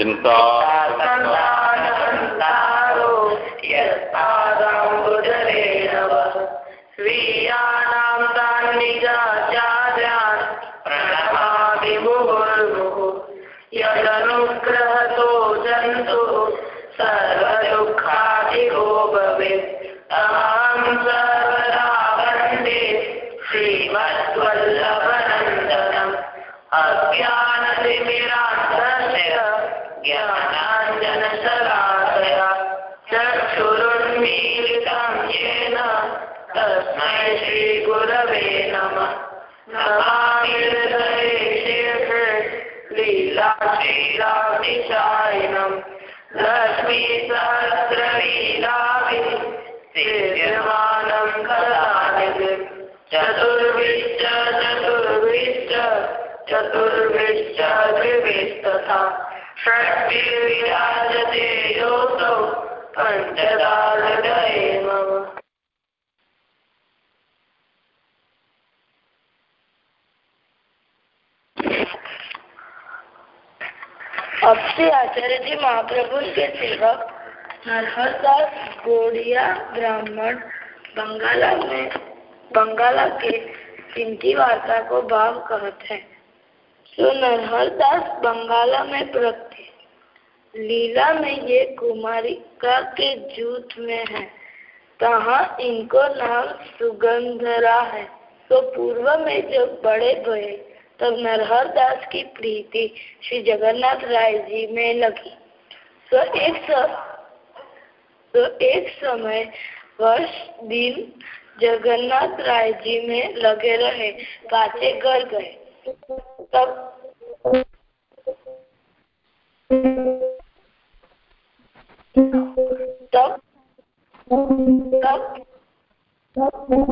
चिंता संतानहन्तारो यत्पादाम्बुजरेणव स्वीयानां तान् महाप्रभु के सेवक नरहरदास गोड़िया ब्राह्मण बंगाला में बंगाला के सिंधी वार्ता को भाव कहते हैं। तो नरहरदास बंगाला में प्रगति लीला में ये कुमारिका के जूथ में है, तहाँ इनको नाम सुगंधरा है। तो पूर्व में जब बड़े भये तब नरहर दास की प्रीति श्री जगन्नाथ राय जी में लगी। तो एक तो एक समय वर्ष दिन जगन्नाथ राय जी में लगे रहे पाचे घर गए। तब तब तब तब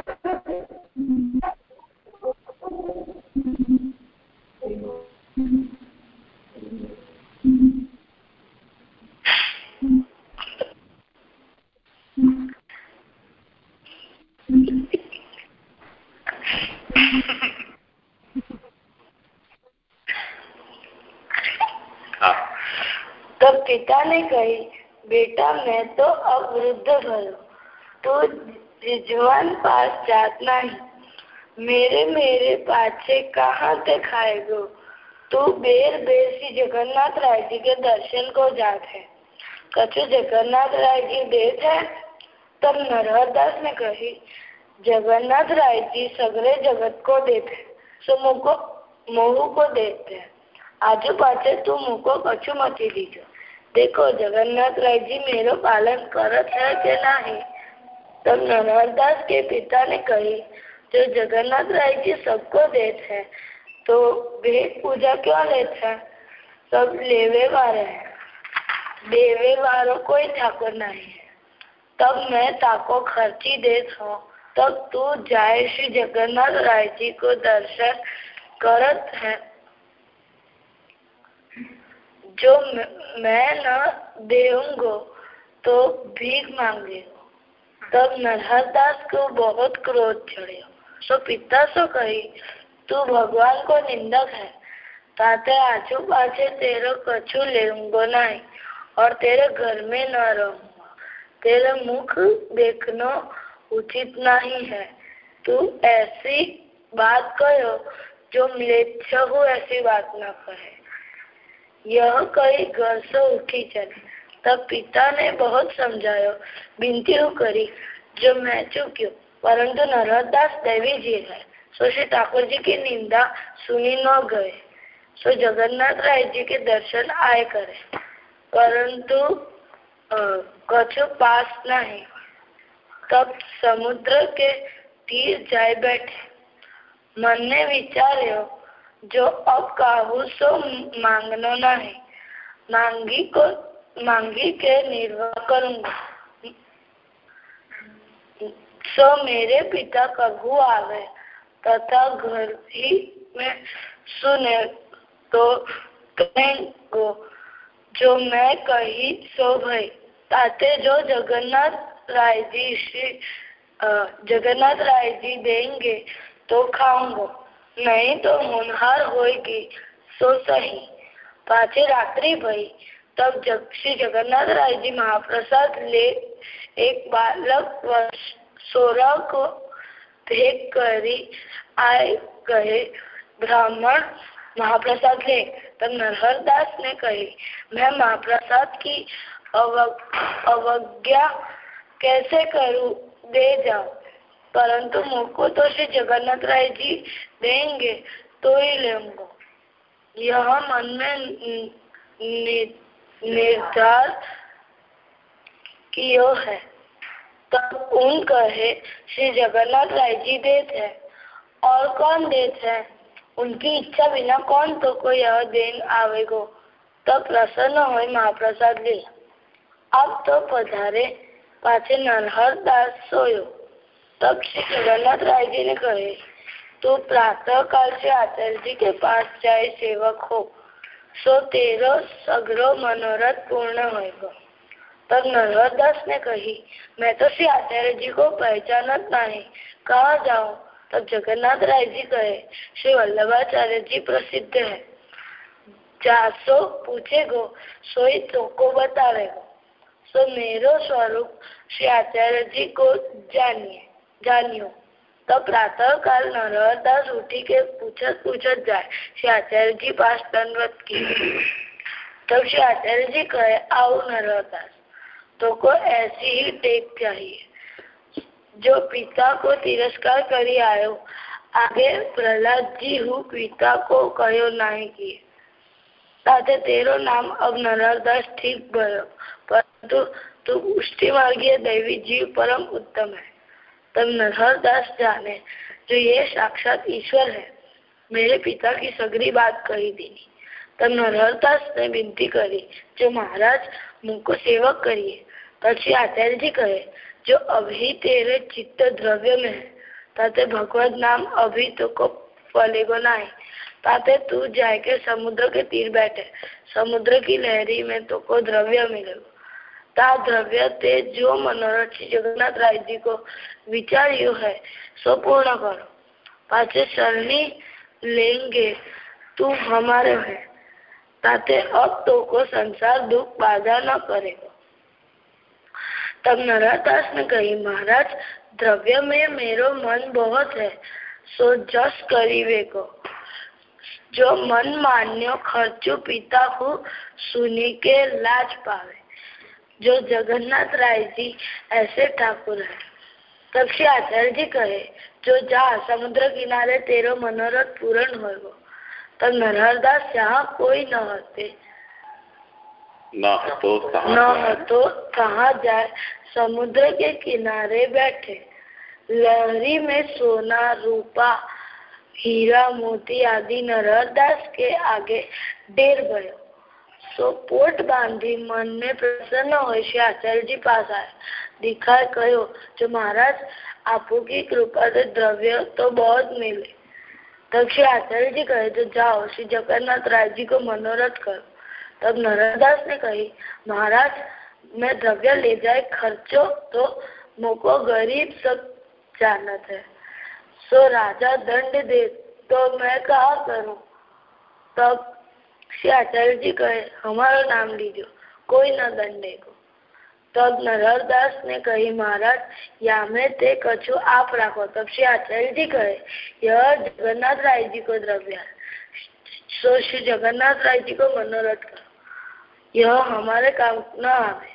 बेटा, मैं तो अब वृद्ध तो रिजवान पास जात नहीं मेरे मेरे पाछे कहाँ ते खाएगो तू बेर बेर सी जगन्नाथ राय जी के दर्शन को जात है। कछु जगन्नाथ राय जी देत है, तब नरहरदास ने कही, जगन्नाथ राय जी सगरे जगत को देते सो मुको मोहू को देते आजू पाछे तू मुको कछु मती दीजो। देखो, जगन्नाथ राय जी, मेरो पालन करत है के नहीं? तब नरहरदास के पिता ने कही, जो जगन्नाथ राय जी सबको देते हैं तो भेद पूजा क्यों लेते हैं? सब लेवे वाले हैं। देवे वालों कोई ठाकुर नहीं है। तब मैं ताको खर्ची देत हूँ। तब तू जाए श्री जगन्नाथ राय जी को दर्शन करत है। जो मैं न देऊंगो तो भीख मांगेगो तब नरहरदास को बहुत क्रोध चढ़ियो। सो पिता सो कही, तू भगवान को निंदक है। ताते आजू पाछे तेरो कछु लेऊंगो नहीं, और तेरे घर में न रहूँगा। तेरे मुख देखना उचित नहीं है। तू ऐसी बात कहो, जो हो ऐसी बात न कहे। यह कई घर से उठी चली। तब पिता ने बहुत समझायो बिनती करी, जो मैं चुक्यो परंतु नरहरदास देवी जी है। सो श्री ठाकुर जी की निंदा सुनी न गए। सो जगन्नाथ राय जी के दर्शन आए करे। परंतु कछु पास नहीं। तब समुद्र के तीर जाए बैठे। मन ने विचार्यो जो अब काहू सो मांगनो नहीं, मांगी को, मांगी के निर्वाह करूँगा। सो मेरे पिता कभू आवे, तथा घर ही में सुने तो कहेंगो, जो मैं कही सो भाई। ताते जो जगन्नाथ राय जी श्री जगन्नाथ राय जी देंगे तो खाऊँगा। नहीं तो मुनहार होगी सो सही पाचे रात्रि भई तब जग श्री जगन्नाथ राय जी महाप्रसाद ले एक बालक वर्ष सोलह को भेद करी आए कहे ब्राह्मण महाप्रसाद ले तब नरहरदास ने कही मैं महाप्रसाद की अवज्ञा कैसे करूं दे जाओ परंतु मुझको तो श्री जगन्नाथ राय जी देंगे तो ही लेंगे। यह मन में निर्धार कियो है। तब उन कहे, श्री जगन्नाथ राय जी देते हैं, और कौन देते हैं? उनकी इच्छा बिना कौन तो को यह देन आवेगो? तब प्रसन्न हो महाप्रसाद ले अब तो पधारे पाचे नरहर दास सोयो। तब श्री जगन्नाथ राय जी ने कहे तो प्रातः काल से आचार्य जी के पास जाए सेवक हो सो तेरो सगरो मनोरथ पूर्ण होगा तब नरहरदास ने कही मैं तो श्री आचार्य जी को पहचानत नहीं कहा जाऊं तब जगन्नाथ राय जी कहे श्री वल्लभाचार्य जी प्रसिद्ध है जासो पूछेगो सोई तो को बतावेगो सो मेरो स्वरूप श्री आचार्य जी को जानिए જાણ્યું તો પ્રાતઃ કાલ નરહરદાસ ઉઠી के पूछत पूछत जाए श्री आचार्य जी पास दंडवत की तब श्री आचार्य जी कहे आओ नरहरदास तो को ऐसी ही टेक चाहिए जो पिता को तिरस्कार करी आयो आगे प्रहलाद जी हूँ पिता को कहो नहीं किए સાથે તેરો નામ અબ નરહરદાસ ઠીક ગયો પરંતુ તું પુષ્ટિ માર્ગીય દૈવી જીવ પરમ ઉત્તમ હે तब नरहरदास जाने जो ये साक्षात ईश्वर है मेरे पिता की सगरी बात कही दी तब नरहरदास ने विनती करी जो महाराज मुझको सेवक करिए પછી આચાર્યજી કહે जो अभी तेरे चित्त द्रव्य में है ताते भगवत नाम अभी तो को फलेगो नहीं ताते तू जाए के समुद्र के तीर बैठे समुद्र की लहरी में तो को द्रव्य मिलेगा ता द्रव्य ते जो मनोरथ जगन्नाथ राय जी को विचारियो है सो पूर्ण करो पाचे शरणी लेंगे तू हमारे है ताते अब तो को संसार दुख बाधा न करेगा तब नरदास ने कही महाराज द्रव्य में मेरो मन बहुत है सो जस करीवे को जो मन मान्यो खर्चो पीता हूँ सुनी के लाज पावे जो जगन्नाथ राय जी ऐसे ठाकुर है। तब से आचार्य जी कहे जो जा समुद्र किनारे तेरो मनोरथ पूर्ण हो तब नरहरदास यहाँ कोई न होते। न तो न तो कहा जाए? समुद्र के किनारे बैठे। लहरी में सोना रूपा हीरा मोती आदि नरहरदास के आगे डेर गयो सो पोट बांधी मन में प्रसन्न हो आचार्य जी पास आए दिखाए कहो जो महाराज आपो की कृपा से द्रव्य तो बहुत मिले तब श्री आचार्य जी कहे तो जाओ श्री जगन्नाथ राय जी को मनोरथ करो तब नरदास ने कही महाराज मैं द्रव्य ले जाए खर्चो तो मोको गरीब सब जानत है सो राजा दंड दे तो मैं कहा करूं तब श्री आचार्य जी कहे हमारा नाम लीजो कोई न दंडे को। तब नरहरदास ने कही महाराज या में ते कछु आप राखो। तब श्री आचार्य जी कहे यह जगन्नाथ राय जी को द्रव्य सो श्री जगन्नाथ राय जी को मनोरथ करो। यह हमारे काम न आवे।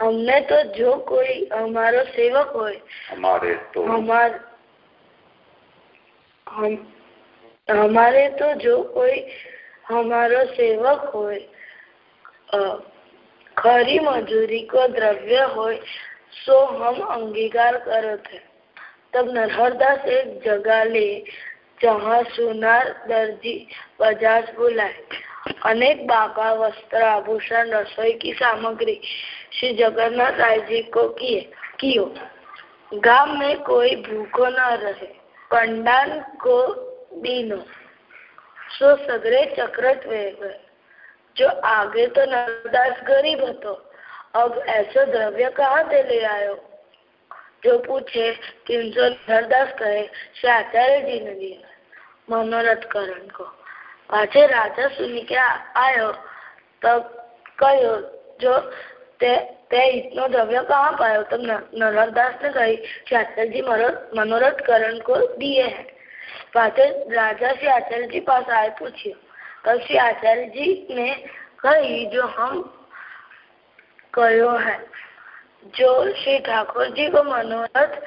हमने तो जो कोई हमारो सेवक हो हमारे तो हमार हम हमारे तो जो कोई हमारो सेवक हो खरी मजूरी को द्रव्य हो सो हम अंगीकार करो थे तब नरहरदास एक जगह ले जहाँ सुनार दर्जी बजाज बुलाए अनेक बागा वस्त्र आभूषण रसोई की सामग्री श्री जगन्नाथ राय जी को किए कियो गांव में कोई भूखो न रहे पंडान को दीनो सो सगरे चक्रत वे गए जो आगे तो नरदास गरीब હતો अब ऐसा द्रव्य कहाँ से ले आयो जो पूछे तीन नरदास कहे श्री आचार्य जी ने दिया मनोरथ करण को पाछे राजा सुनी के आयो तब कहो जो ते તે इतना द्रव्य कहाँ पायो तब नरदास ने कही श्री आचार्य जी मनोरथ करण को राजा श्री आचार्य जी पास आए, पूछिए। तब श्री आचार्य जी ने कही जो हम कहो है, जो श्री ठाकुर जी को मनोरथ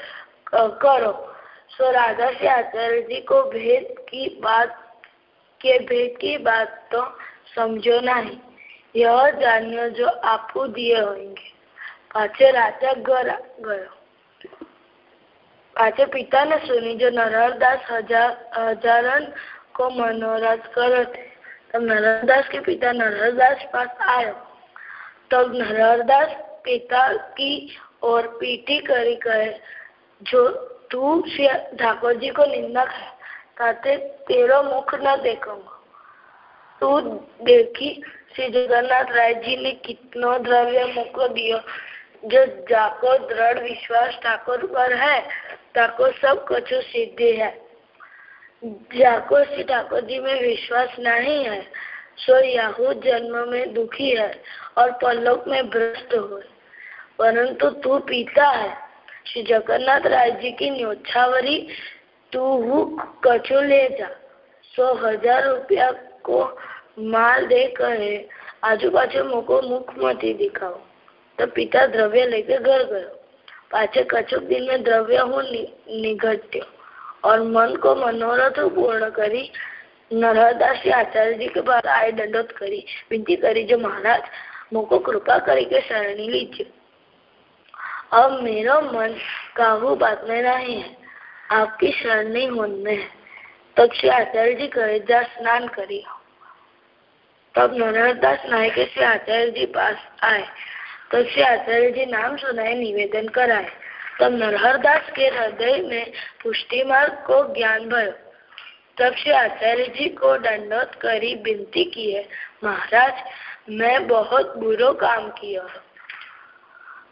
करो। सो राजा श्री आचार्य जी को भेद की बात, के भेद की बात तो समझो नहीं। यह जानियो जो आपको दिए होंगे। पाचे राजा घर गयो। पाछे पिता ने सुनी जो नरहरदास हज़ार हजारन को मनोरथ करो थे तब नरहरदास के पिता नरहरदास पास आयो तब नरहरदास पिता की और पीटी करी कहे, जो तू श्री ठाकुर जी को निंदक है ताते तेरो मुख न देखूँगा। तू देखी श्री जगन्नाथ राय जी ने कितनो द्रव्य मुको दियो, जो जाको दृढ़ विश्वास ठाकुर पर है ताको सब सिद्धि है। जाको श्री ठाकुर जी में विश्वास नहीं है, सो याहू जन्म में दुखी है और परलोक में भ्रष्ट हो परंतु तू पीता है। श्री जगन्नाथ राय जी की न्योछावरी तू हु, कछु ले जा। सो हज़ार रुपया को माल दे कहे आजू बाजू मोको मुख मती दिखाओ। तो पिता द्रव्य लेके घर गयो। पाछे कछुक दिन में द्रव्य हूँ निघट्यो। और मन को मनोरथ पूर्ण करी, नरहदास आचार्य जी के पास आए दंडोत करी, विनती करी, जो महाराज मोको कृपा करी के शरणी लीजिए। अब मेरा मन काबू बात में नहीं है, आपकी शरणी मन में है। तब श्री आचार्य जी कहे, जा स्नान करी तब नरहरदास नायक श्री आचार्य जी पास आए। तो श्री आचार्य जी नाम सुनाए निवेदन कराए तब नरहरदास के हृदय में पुष्टि मार्ग को ज्ञान भयो। तब श्री आचार्य जी को दंडोत करी विनती की है, महाराज, मैं बहुत बुरो काम किया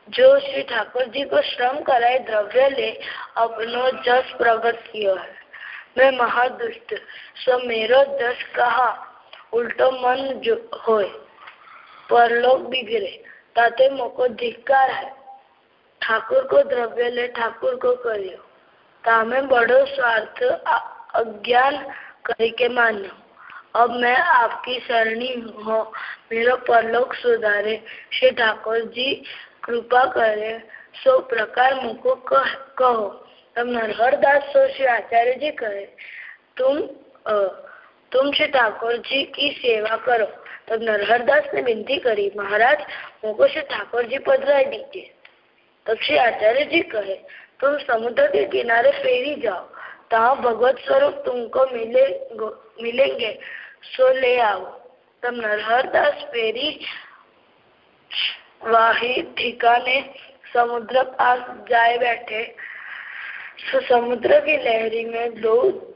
जो श्री ठाकुर जी को श्रम कराए द्रव्य ले, अपनो जस प्रगट किया है। मैं महादुष्ट, सो मेरो जस कहा, उल्टो मन जो होए, परलोक बिगड़े। ताते मोको धिक्कार है ठाकुर को द्रव्य ले ठाकुर को करियो तामे बड़ो स्वार्थ अज्ञान करके मान्यो अब मैं आपकी शरणी हो मेरा परलोक सुधारे श्री ठाकुर जी कृपा करे सो प्रकार मुको कह, कहो तब नरहरदास सो श्री आचार्य जी कहे तुम आ, तुम श्री ठाकुर जी की सेवा करो तब नरहरदास ने विनती करी, महाराज मुको श्री ठाकुर जी पधराई दीजिए. तब श्री आचार्य जी कहे, तुम समुद्र के किनारे फेरी जाओ भगवत स्वरूप तुमको मिले मिलेंगे, सो ले आओ. तब नरहरदास फेरी वाही ठिकाने समुद्र पास जाए बैठे। तो समुद्र की लहरी में दो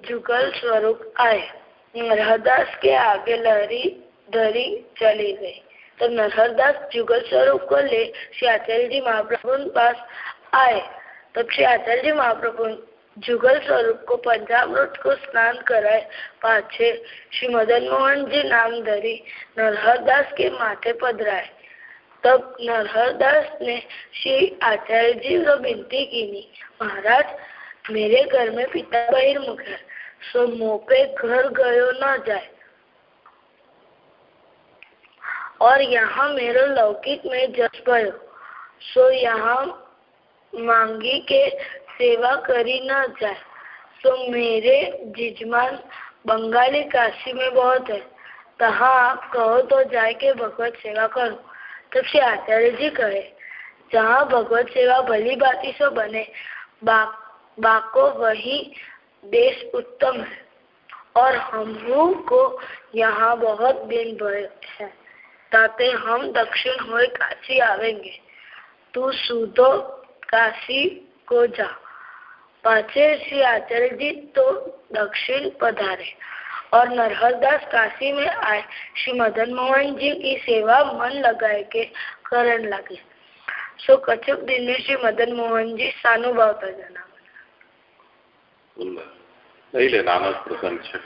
जुगल स्वरूप आए। नरहरदास के आगे लहरी धरी चली गई तो नरहरदास जुगल स्वरूप को ले श्री आचार्य जी महाप्रभु पास आए तब श्री आचार्य जी महाप्रभु जुगल स्वरूप को पंचामृत को स्नान कराए पाछे श्री मदन मोहन जी नाम धरी नरहरदास के माथे पधराए तब नरहरदास ने श्री आचार्य जी को विनती की नी महाराज मेरे घर में पिता बहिर्मुख है सो मोपे घर गयो न जाए और यहाँ मेरे लौकिक में जस भयो सो यहाँ मांगी के सेवा करी न जाए। तो मेरे जिजमान बंगाली काशी में बहुत है। तहाँ आप कहो तो जाए के भगवत सेवा करो। तब श्री आचार्य जी कहे जहाँ भगवत सेवा भली बाती से बने बा, बाको वही देश उत्तम है। और हम को यहाँ बहुत दिन भय है। ताते हम दक्षिण हो काशी आवेंगे तू सुधो काशी को जा पाचे श्री आचार्य जी तो दक्षिण पधारे और नरहरदास काशी में आए श्री मदन मोहन जी की सेवा मन लगाए के करन लगे सो कछुक दिन में श्री मदन मोहन जी सानुभावता जनावे સુંદર લઈ લે નાનો જ પ્રસંગ છે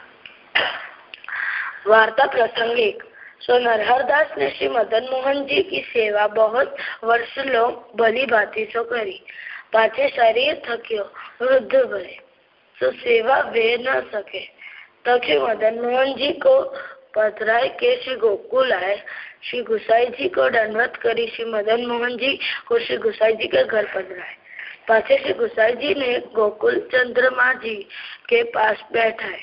वार्ता प्रसंग एक सो नरहरदास ने श्री मदन मोहन जी की सेवा बहुत भली भांति सो करी। पाछे शरीर थक्यो, वृद्ध भरे सो सेवा वे न सके। तब श्री मदन मोहन जी को पधराए के श्री गोकुल आए। श्री गुसाई जी को दंडवत करी। श्री मदन मोहन जी को श्री गुसाई जी के घर पधराए। पाछे श्री गुसाई जी ने गोकुल चंद्रमा जी के पास बैठाए।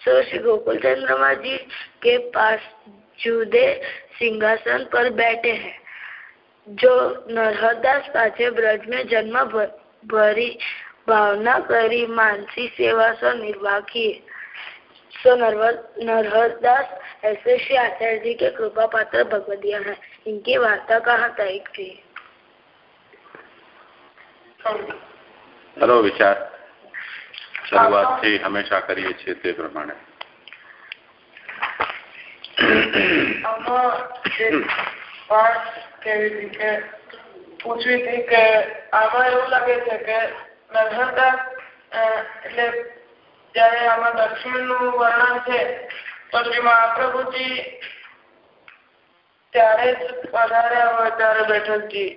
सो श्री गोकुल चंद्रमा जी के पास जुदे सिंहासन पर बैठे हैं जो नरहरदास पाछे ब्रज में जन्म भरी भावना करी मानसी सेवा से निर्वाह किए सो नरहरदास ऐसे श्री आचार्य जी के कृपा पात्र भगवदिया है इनकी वार्ता कहाँ तय थी તારો વિચાર શરૂઆતથી હંમેશા કરીએ છીએ તે પ્રમાણે આમાં વાત કેવી હતી કે પૂછવી હતી કે આમાં એવું લાગે છે કે નરહરદાસ એટલે જયારે આમાં દક્ષિણનું વર્ણન છે તો શ્રી મહાપ્રભુજી ત્યારે જ પધાર્યા હોય ત્યારે બેઠકજી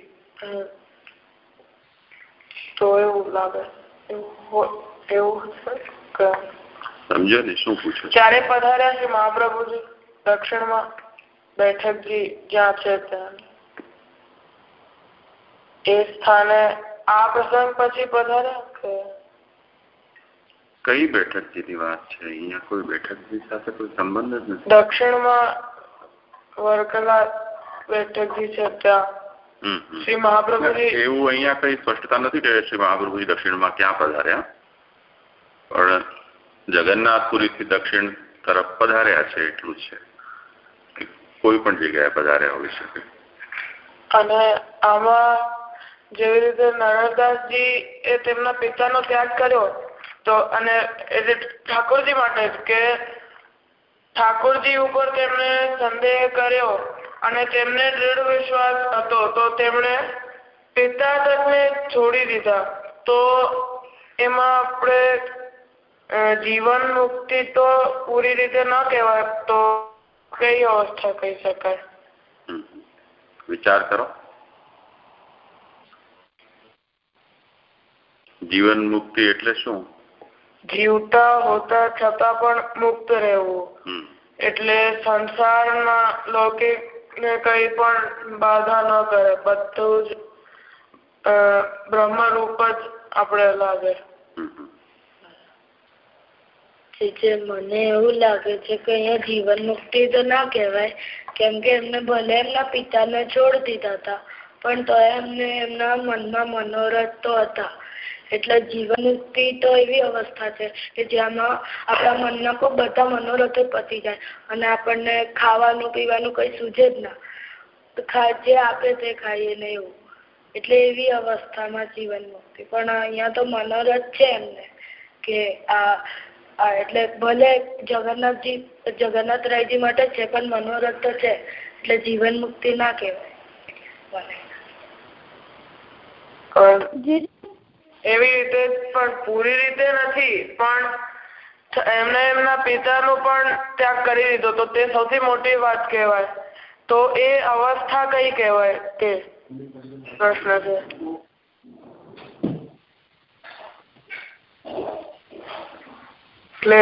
તો એવું લાગે એવું એવું સમજો ને શું પૂછો જ્યારે પધાર્યા છે મહાપ્રભુજી? દક્ષિણમાં બેઠકજી જ્યાં છે ત્યાં એ સ્થાને આ પ્રસંગ પછી પધાર્યા કે? કઈ બેઠકજીની વાત છે? અહીંયા કોઈ બેઠકજી સાથે કોઈ સંબંધ જ નથી. દક્ષિણમાં વર્કલા બેઠકજી છે ત્યાં. શ્રી મહાપ્રભુજી એવું અહીંયા કઈ સ્પષ્ટતા નથી કે શ્રી મહાપ્રભુજી દક્ષિણમાં ક્યાં પધાર્યા. પણ જગન્નાથપુરીથી દક્ષિણ તરફ પધાર્યા છે એટલું જ છે. કોઈ પણ જગ્યાએ પધારે હોઈ શકે. અને આમાં જેવી રીતે નરદાસજી એ તેમના પિતાનો ત્યાગ કર્યો, તો અને એટલે ઠાકોરજી માટે કે ઠાકોરજી ઉપર તેમણે સંદેહ કર્યો અને તેમને દૃઢ વિશ્વાસ હતો, તો તેમણે પિતા તકને છોડી દીધા. તો એમાં આપણે જીવન મુક્તિ તો પૂરી રીતે ન કહેવાય, તો કઈ અવસ્થા કહી શકાય? વિચાર કરો. જીવન મુક્તિ એટલે શું? જીવતા હોતા છતાં પણ મુક્ત રહેવું. એટલે સંસારના લૌકિક ને કઈ પણ બાધા ન કરે. બધું જ બ્રહ્મરૂપ જ આપણે લાગે. હમ. જે મને એવું લાગે છે કે અહીંયા જીવન મુક્તિ તો ના કહેવાય. કેમ કે એમને ભલે એમના પિતાને છોડી દીધા હતા, પણ તો એમને એમના મનમાં મનોરથ તો હતા. એટલે જીવન મુક્તિ તો એવી અવસ્થા છે કે જેમાં આપણા મનના કોઈ બધા મનોરથો પતી જાય અને આપણને ખાવાનું, પીવાનું કઈ સૂજે જ ના. ખા જે આપે તે ખાઈએ ને એવું. એટલે એવી અવસ્થામાં જીવન મુક્તિ. પણ અહીંયા તો મનોરથ છે એમને કે આ એટલે ભલે જગન્નાથજી રાયજી માટે છે પણ મનોરથ તો છે એટલે જીવન મુક્તિ ના કહેવાય. એવી રીતે પણ પૂરી રીતે નથી પણ એમને એમના પિતાનો પણ ત્યાગ કરી દીધો તો તે સૌથી મોટી વાત કહેવાય. તો એ અવસ્થા કઈ કહેવાય તે પ્રશ્ન છે. એટલે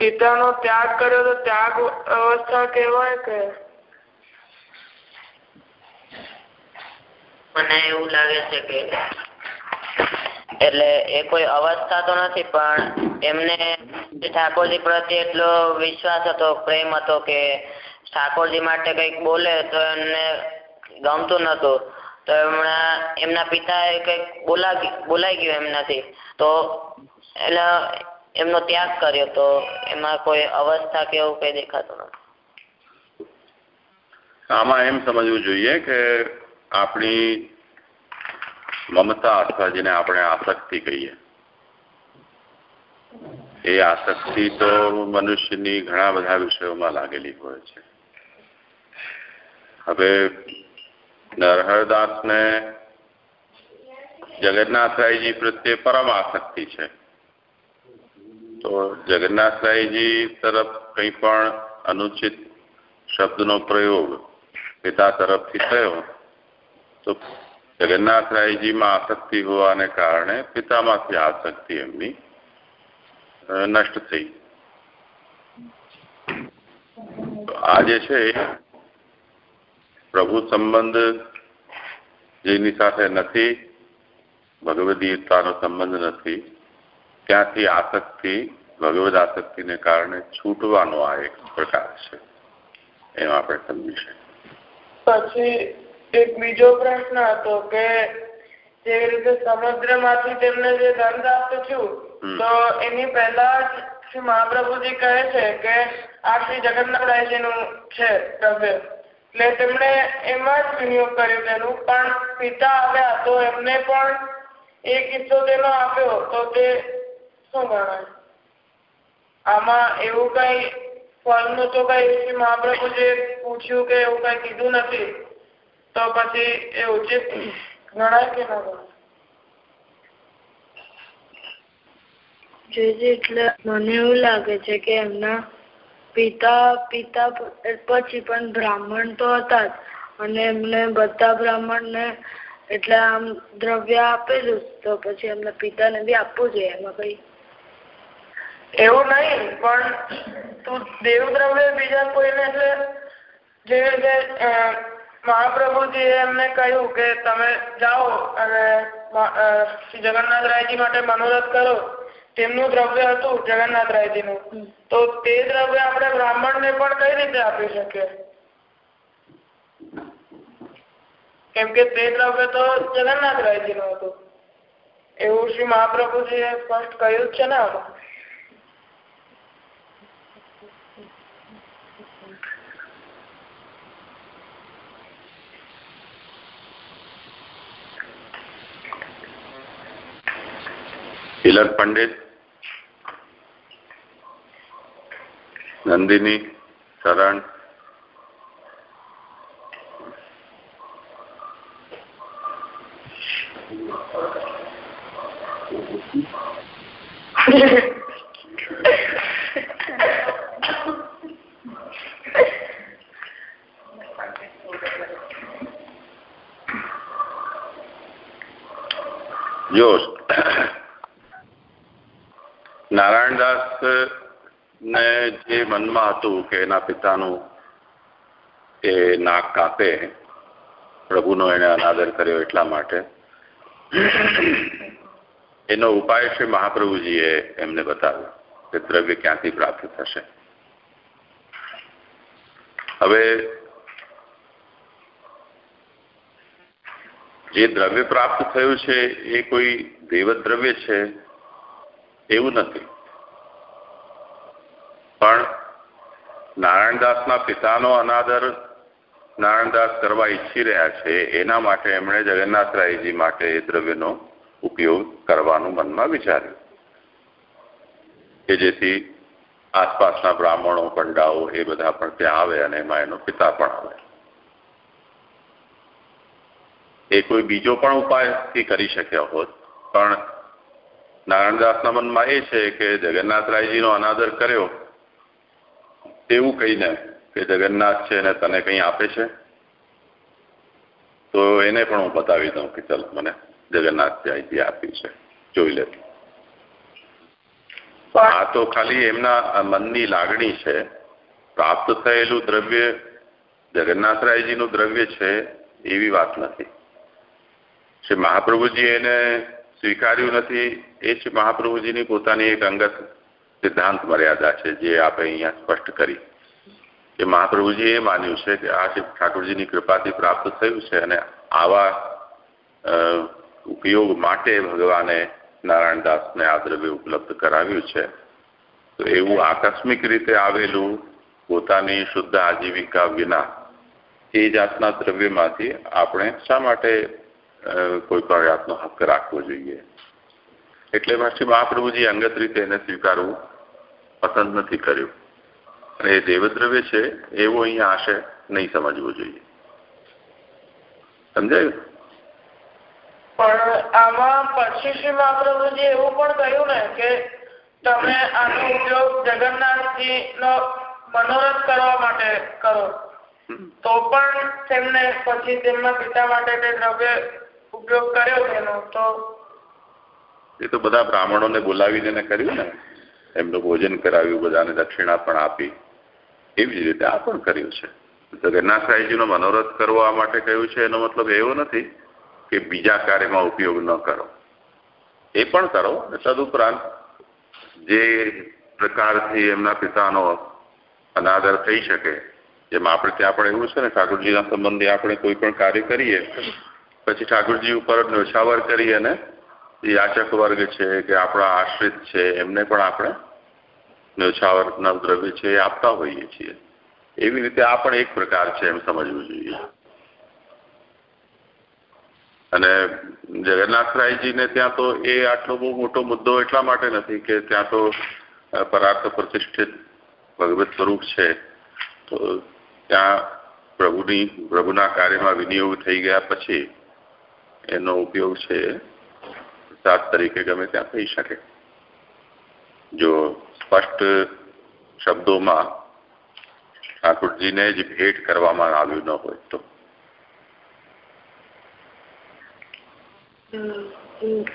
પિતાનો ત્યાગ કર્યો તો ત્યાગ અવસ્થા કહેવાય કે? મને એવું લાગે છે કે એટલે એ કોઈ અવસ્થા તો નથી, પણ એમને ઠાકોરજી પ્રત્યે એટલો વિશ્વાસ હતો, પ્રેમ હતો કે ઠાકોરજી માટે કંઈક બોલે તો એમને ગમતું નતું તો એમના એમના પિતાએ કંઈક બોલા બોલાઈ ગયું એમનાથી. તો એટલે એમનો ત્યાગ કર્યો તો એમાં કોઈ અવસ્થા કે એવું કઈ દેખાતું નથી. આમાં એમ સમજવું જોઈએ કે આપણી મમતા અથવા જેને આપણે આસક્તિ કહીએ, એ આસક્તિ તો મનુષ્યની ઘણા બધા વિષયોમાં લાગેલી હોય છે. હવે નરહરદાસને જગન્નાથરાયજી પ્રત્યે પરમ આસક્તિ છે. તો જગન્નાથરાયજી તરફ કંઈ પણ અનુચિત શબ્દનો પ્રયોગ પિતા તરફથી થયો, તો જગન્નાથરાયજીમાં આસક્તિ હોવાને કારણે પિતામાંથી આસક્તિ એમની નષ્ટ થઈ. આ જે છે, પ્રભુ સંબંધ જેની સાથે નથી, ભગવદ ગીતાનો સંબંધ નથી ત્યાંથી આસક્તિ ભગવદ આસક્તિને કારણે છૂટવાનો આ એક પ્રકાર છે. એમ આપણે સમજી શકીએ. પછી એક બીજો પ્રશ્ન હતો કે જેવી રીતે સમુદ્રમાંથી તેમને જે દંડ આપ્યું તો એની પહેલા શ્રી મહાપ્રભુજી કહે છે કે આ શ્રી જગન્નાથરાયજીનું છે દ્રવ્ય એટલે તેમણે એમાં જ વિનિયોગ કર્યો તેનું પણ પિતા આવ્યા તો એમને પણ એક કિસ્સો તેનો આપ્યો તો તે આમાં એવું કઈ ફળનું તો કઈ મહાપ્રભુજીએ પૂછ્યું કે એવું કઈ કીધું નથી. તો પછી એ ઉચિત ગણાય કે ના ગણાય? મને એવું લાગે છે કે એમના પિતા પિતા પછી પણ બ્રાહ્મણ તો હતા જ. અને એમને બધા બ્રાહ્મણને એટલે આમ દ્રવ્ય આપેલું તો પછી એમના પિતાને બી આપવું જોઈએ એમાં કઈ? એવું નહીં પણ તું દેવ દ્રવ્ય બીજા કોઈને એટલે જેવી રીતે મહાપ્રભુજી એમને કહ્યું કે તમે જાઓ અને શ્રી જગન્નાથરાયજી માટે મનોરથ કરો. તેમનું દ્રવ્ય હતું જગન્નાથરાયજીનું તો તે દ્રવ્ય આપણે બ્રાહ્મણને પણ કઈ રીતે આપી શકીએ? કેમ કે તે દ્રવ્ય તો જગન્નાથરાયજીનું હતું. એવું શ્રી મહાપ્રભુજીએ સ્પષ્ટ કહ્યું છે ને આમાં. તિલક પંડિત નંદિની શરણ જો નારાયણદાસ ને જે મનમાં હતું કે એના પિતાનું એ નાક કાપે, પ્રભુનો એને અનાદર કર્યો એટલા માટે, એનો ઉપાય છે મહાપ્રભુજીએ એમને બતાવ્યો કે દ્રવ્ય ક્યાંથી પ્રાપ્ત થશે. હવે જે દ્રવ્ય પ્રાપ્ત થયું છે એ કોઈ દેવ દ્રવ્ય છે? એવું નથી. પણ નારાયણદાસના પિતાનો અનાદર નારાયણદાસ કરવા ઈચ્છી રહ્યા છે, એના માટે એમણે જગન્નાથરાયજી માટે એ દ્રવ્યનો ઉપયોગ કરવાનું મનમાં વિચાર્યું. કે જેથી આસપાસના બ્રાહ્મણો, પંડાઓ એ બધા પણ ત્યાં આવે અને એમાં એનો પિતા પણ આવે. એ કોઈ બીજો પણ ઉપાયથી કરી શક્યા હોત, પણ નારાયણદાસના મનમાં એ છે કે જગન્નાથરાયજીનો અનાદર કર્યો એવું કહીને કે જગન્નાથ છે ને તને કંઈ આપે છે? તો એને પણ હું બતાવી દઉં કે ચાલ મને જગન્નાથરાયજી આપ્યું છે, જોઈ લે. આ તો ખાલી એમના મનની લાગણી છે. પ્રાપ્ત થયેલું દ્રવ્ય જગન્નાથરાયજીનું દ્રવ્ય છે એવી વાત નથી. શ્રી મહાપ્રભુજી એને સ્વીકાર્યું નથી એ જ મહાપ્રભુજીની પોતાની એક અંગત સિદ્ધાંત મર્યાદા છે, જે આપણે અહીંયા સ્પષ્ટ કરી. કે મહાપ્રભુજીએ એ માન્યું છે કે આ ઠાકોરજીની કૃપાથી પ્રાપ્ત થયું છે અને આવા ઉપયોગ માટે ભગવાને નારાયણદાસને આ દ્રવ્ય ઉપલબ્ધ કરાવ્યું છે. તો એવું આકસ્મિક રીતે આવેલું પોતાની શુદ્ધ આજીવિકા વિના એ જાતના દ્રવ્યમાંથી આપણે શા માટે કોઈ પણ જાતનો રાખવો જોઈએ? એટલે પછી મહાપ્રભુજી અંગત રીતે એને સ્વીકારવું પસંદ નથી કર્યું. અને એ દેવદ્રવ્ય છે એવો અહીંયા આશય નહીં સમજવો જોઈએ. સમજાયું? પણ આમાં પછી શ્રી મહાપ્રભુજી એવું પણ કહ્યું ને કે તમે આનો ઉપયોગ જગન્નાથજી નો મનોરથ કરવા માટે કરો. તો પણ તેમને પછી તેમના પિતા માટે તે દ્રવ્ય ઉપયોગ કર્યો તેનો તો એ તો બધા બ્રાહ્મણોને બોલાવીને એને કર્યું ને. એમનું ભોજન કરાવ્યું, બધાને દક્ષિણા પણ આપી. એવી જ રીતે આ પણ કર્યું છે. જગન્નાથરાયજીનો મનોરથ કરવા માટે કહ્યું છે એનો મતલબ એવો નથી કે બીજા કાર્યમાં ઉપયોગ ન કરો. એ પણ કરો તદુપરાંત જે પ્રકારથી એમના પિતાનો અનાદર થઈ શકે, જેમ આપણે ત્યાં પણ એવું છે ને, ઠાકોરજીના સંબંધે આપણે કોઈ પણ કાર્ય કરીએ, પછી ઠાકોરજી ઉપર ન્યોછાવર કરી અને યાચક વર્ગ છે કે આપણા આશ્રિત છે, એમને પણ આપણે ન્યોછાવરના દ્રવ્ય છે એ આપતા હોઈએ છીએ. એવી રીતે આ પણ એક પ્રકાર છે એમ સમજવું જોઈએ. અને જગન્નાથરાયજીને ત્યાં તો એ આટલો બહુ મોટો મુદ્દો એટલા માટે નથી કે ત્યાં તો પરાર્થ પ્રતિષ્ઠિત ભગવત સ્વરૂપ છે. તો ત્યાં પ્રભુની, પ્રભુના કાર્યમાં વિનિયોગ થઈ ગયા પછી એનો ઉપયોગ છે સાત તરીકે ગમે ત્યાં થઈ શકે. જો સ્પષ્ટ શબ્દોમાં ઠાકોરજીને જ ભેટ કરવામાં આવ્યું ન હોય તો.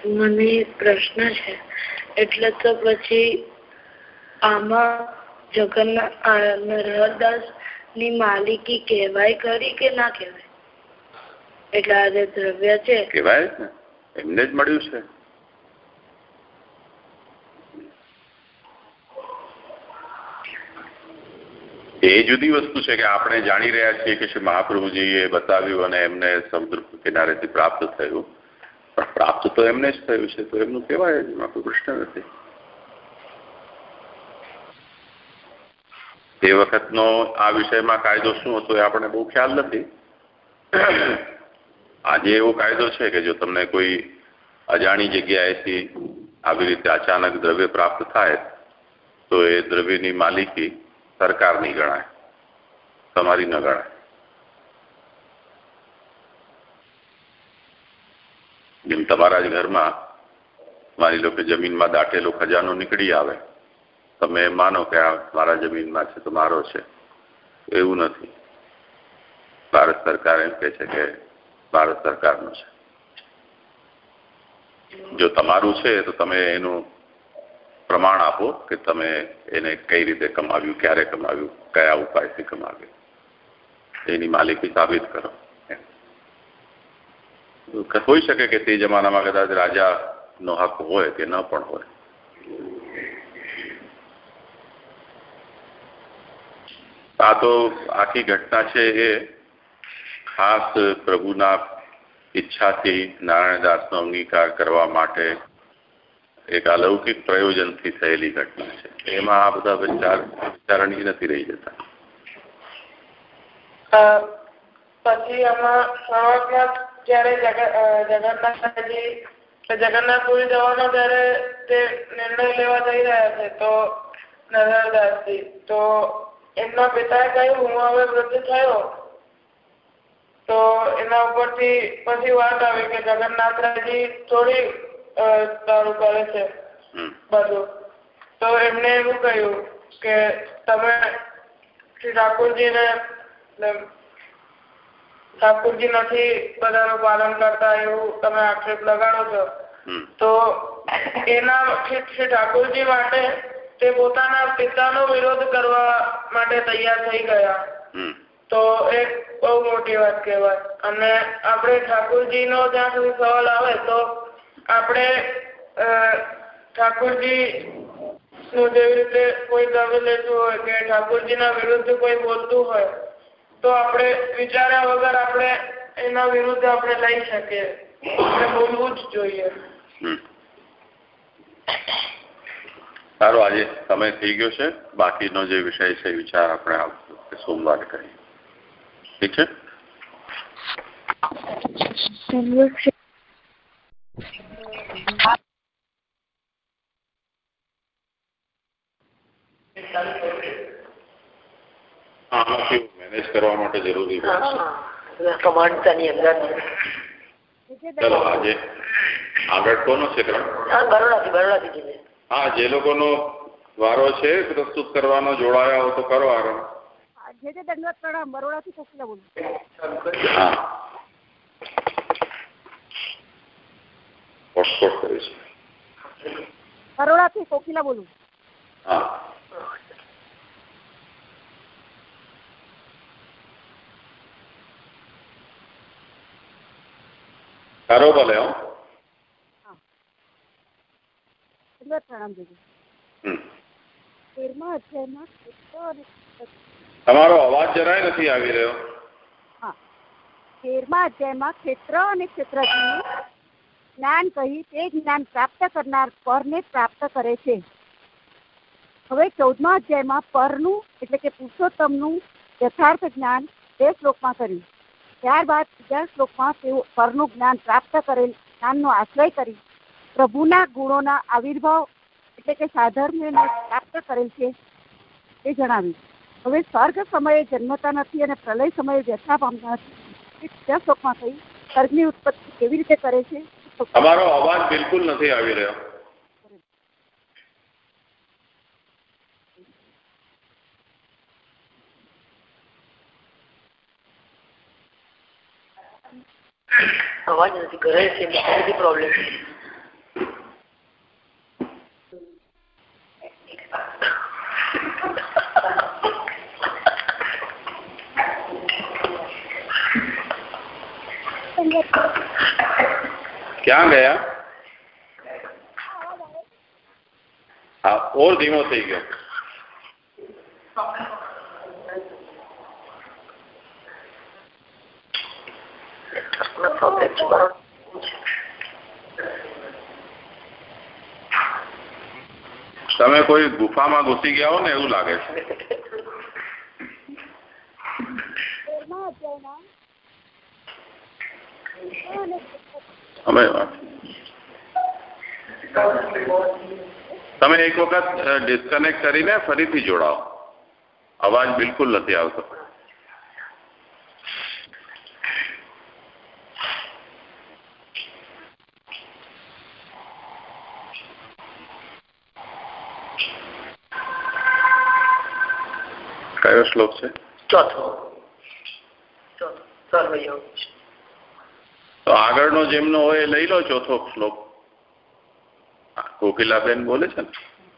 મને પ્રશ્ન છે. એટલે તો પછી આમાં જગન્નાથ નરહરદાસની માલિકી કહેવાય કરી કે ના કહેવાય? એટલે આજે દ્રવ્ય છે કહેવાય એમને જ મળ્યું છે. એ જુદી વસ્તુ છે કે આપણે જાણી રહ્યા છીએ કે શ્રી મહાપ્રભુજીએ બતાવ્યું અને એમને સમુદ્ર કિનારેથી પ્રાપ્ત થયું. પણ પ્રાપ્ત તો એમને જ થયું છે, તો એમનું કહેવાય જ કોઈ પ્રશ્ન નથી. તે વખતનો આ વિષયમાં કાયદો શું હતો એ આપણને બહુ ખ્યાલ નથી. આજે એવો કાયદો છે કે જો તમને કોઈ અજાણી જગ્યાએથી આવી રીતે અચાનક દ્રવ્ય પ્રાપ્ત થાય, તો એ દ્રવ્યની માલિકી સરકારની ગણાય. તમારી ન ગણાય. જેમ તમારા જ ઘરમાં માની લો કે જમીનમાં દાટેલો ખજાનો નીકળી આવે, તમે માનો કે આ મારા જમીનમાં છે તો મારો છે. એવું નથી. ભારત સરકાર એમ કહે છે કે ભારત સરકારનું છે. જો તમારું છે તો તમે એનું પ્રમાણ આપો કે તમે એને કઈ રીતે કમાવ્યું, ક્યારે કમાવ્યું, કયા ઉપાયથી કમાવ્યું. એની માલિકી સાબિત કરો. હોઈ શકે કે તે જમાનામાં કદાચ રાજાનો હક હોય કે ન પણ હોય. આ તો આખી ઘટના છે એ ખાસ પ્રભુના ઈચ્છાથી નારાયણદાસનો અંગીકાર કરવા માટે એક અલૌકિક પ્રયોજનથી થયેલી ઘટના છે. એમાં આ બધા વિચાર, વિચારણી નથી રહી જતા. પછી આમાં શરૂઆતમાં જયારે જગન્નાથજી જગન્નાથપુરી જવાનો નિર્ણય લેવા જઈ રહ્યા છે, તો નરહરદાસજી, તો એમના પિતાએ કહ્યું, હું હવે વૃદ્ધ થયો. તો એના ઉપરથી પછી વાત આવી કે જગન્નાથરાયજી થોડી સારું કરે છે. બધું. તો એમને એવું કહ્યું કે તમે શ્રી ઠાકોરજીને ઠાકોરજી નથી બધાનું પાલન કરતા એવું તમે આક્ષેપ લગાડો છો. તો એના શ્રી ઠાકોરજી માટે તે પોતાના પિતાનો વિરોધ કરવા માટે તૈયાર થઈ ગયા. તો એક બહુ મોટી વાત કહેવાય. અને આપણે ઠાકોરજીનો જ્યાં સુધી સવાલ આવે તો આપણે ઠાકોરજી નું જેવી રીતે કોઈ દ્રવ્ય લેતું હોય કે ઠાકોરજીના વિરુદ્ધ કોઈ બોલતું હોય તો આપણે વિચાર્યા વગર આપણે એના વિરુદ્ધ આપણે લઈ શકીએ. આપણે બોલવું જ જોઈએ. સારો આજે સમય થઈ ગયો છે. બાકીનો જે વિષય છે વિચાર આપણે સોમવારે કરીએ. ઠીક છે? આમાંથી મેનેજ કરવા માટે જરૂરી કમાન્ડતાની અંદર આગળ કોનો છે બરોડાથી હા જે લોકોનો વારો છે પ્રસ્તુત કરવાનો જોડાયા હો તો કરો આરામ. જે તે દંડવત બરોડાથી કુશલા બોલું. હા. હોટસ્પોટ બરોડાથી કોકિલા બોલું. હા. ક્ષેત્ર અને તમારો અવાજ જરાય નથી આવી રહ્યો. તેરમા અધ્યાયમાં ક્ષેત્ર અને ક્ષેત્રજ્ઞનું જ્ઞાન કહી તે જ્ઞાન પ્રાપ્ત કરનાર પરને પ્રાપ્ત કરે છે. હવે ચૌદમા અધ્યાયમાં પરનું એટલે કે પુરુષોત્તમનું યથાર્થ જ્ઞાન બે શ્લોકમાં કર્યું. ત્યારબાદ બીજા શ્લોકમાં તેઓ પરનું જ્ઞાન પ્રાપ્ત કરેલ જ્ઞાનનો આશ્રય કરી પ્રભુના ગુણોના આવિર્ભાવ એટલે કે સાધર્મ્યને પ્રાપ્ત કરેલ છે એ જણાવ્યું. હવે સ્વર્ગ સમયે જન્મતા નથી અને પ્રલય સમયે વ્યથા પામતા નથી. એ બીજા શ્લોકમાં કહી સ્વર્ગની ઉત્પત્તિ કેવી રીતે કરે છે? તમારો અવાજ બિલકુલ નથી આવી રહ્યો. અવાજ નથી ઘરે છે બધી પ્રોબ્લેમ ક્યાં ગયા હા ઓર ધીમો થઈ ગયો તમે કોઈ ગુફામાં ઘૂસી ગયા હો ને એવું લાગે છે? તેરમા અધ્યાયના અમે તમે એક વખત ડિસ્કનેક્ટ કરીને ફરીથી જોડાઓ. અવાજ બિલકુલ નથી આવતો કયો શ્લોક છે? ચોથો. તો આગળનો જેમનો હોય એ લઈ લો ચોથો શ્લોક. કોકિલાબેન બોલે છે ને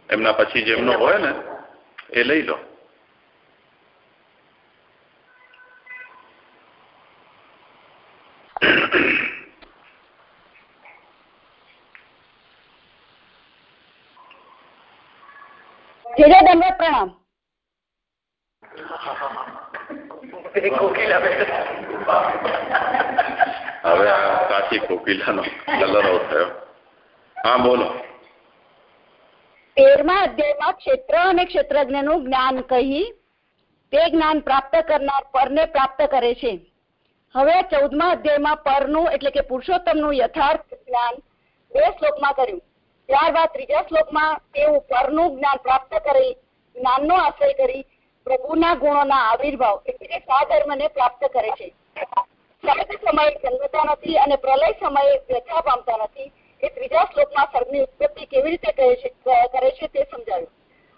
એમના પછી જેમનો હોય ને એ લઈ લો. જે જે કોકિલા હવે આ કોકિલાનો થયો હા બોલો તેરમા અધ્યાયમાં ક્ષેત્ર અને ક્ષેત્રજ્ઞનું જ્ઞાન કહી તે જ્ઞાન પ્રાપ્ત કરનાર પરને પ્રાપ્ત કરે છે. હવે ચૌદમા અધ્યાયમાં પરનું એટલે કે પુરુષોત્તમનું યથાર્થ જ્ઞાન બે શ્લોકમાં કર્યું. ત્યારબાદ ત્રીજા શ્લોકમાં તેઓ પરનું જ્ઞાન પ્રાપ્ત કરી જ્ઞાનનો આશ્રય કરી પ્રભુના ગુણોના આવિર્ભાવ એટલે કે સાધર્મને પ્રાપ્ત કરે છે.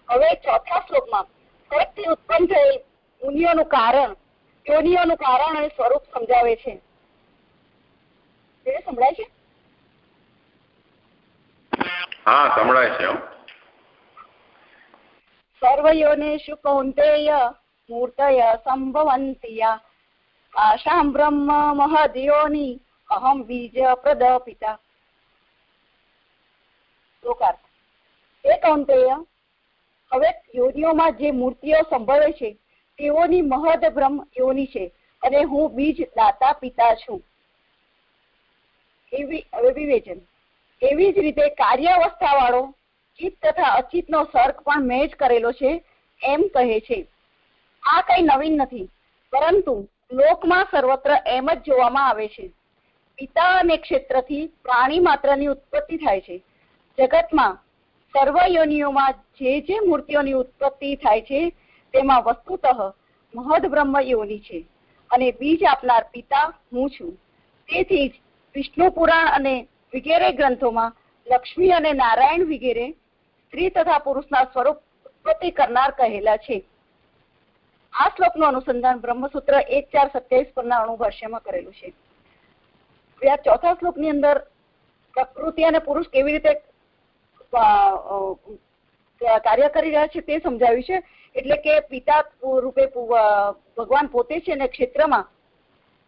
હવે ચોથા શ્લોકમાં સર્ગથી ઉત્પન્ન થયેલ મુનિઓનું કારણ, યોનિઓનું કારણ અને સ્વરૂપ સમજાવે છે. સંભળાય છે? હો कौन्तेय કૌંતેય મૂર્તય या आशां આશામ બ્રહ્મ अहं પિતા શ્લોકાર્થ એ કૌંતેય હવે યોનિઓમાં જે મૂર્તિઓ સંભવે છે, તેઓની મહદ બ્રહ્મ યોની છે અને હું બીજ દાતા પિતા છું. એવી વિવેચન. એવી જ રીતે કાર્યાવસ્થા વાળો ચિત્ત તથા અચિતનો સર્ક પણ મેં જ કરેલો છે, એમ કહે છે. આ કઈ નવીન નથી, પરંતુ લોકમાં સર્વત્ર એમ જ જોવામાં આવે છે. પિતા અને ક્ષેત્રથી પ્રાણી માત્રની ઉત્પત્તિ થાય છે. જગતમાં સર્વ યોનિઓમાં જે જે મૂર્તિઓની ઉત્પત્તિ થાય છે, તેમાં વસ્તુતઃ મહદ બ્રહ્મ યોની છે અને બીજ આપનાર પિતા હું છું. તેથી જ વિષ્ણુ પુરાણ અને વગેરે ગ્રંથોમાં લક્ષ્મી અને નારાયણ વગેરે સ્ત્રી તથા પુરુષના સ્વરૂપ ઉત્પત્તિ કરનાર કહેલા છે. આ શ્લોકનું અનુસંધાન બ્રહ્મસૂત્ર એક ચાર સત્યાવીસ પરના અણુભાષ્યમાં કરેલું છે. ચોથા શ્લોકની અંદર પ્રકૃતિ અને પુરુષ કેવી રીતે કાર્ય કરી રહ્યા છે તે સમજાવ્યું છે. એટલે કે પિતા રૂપે ભગવાન પોતે છે ને ક્ષેત્રમાં,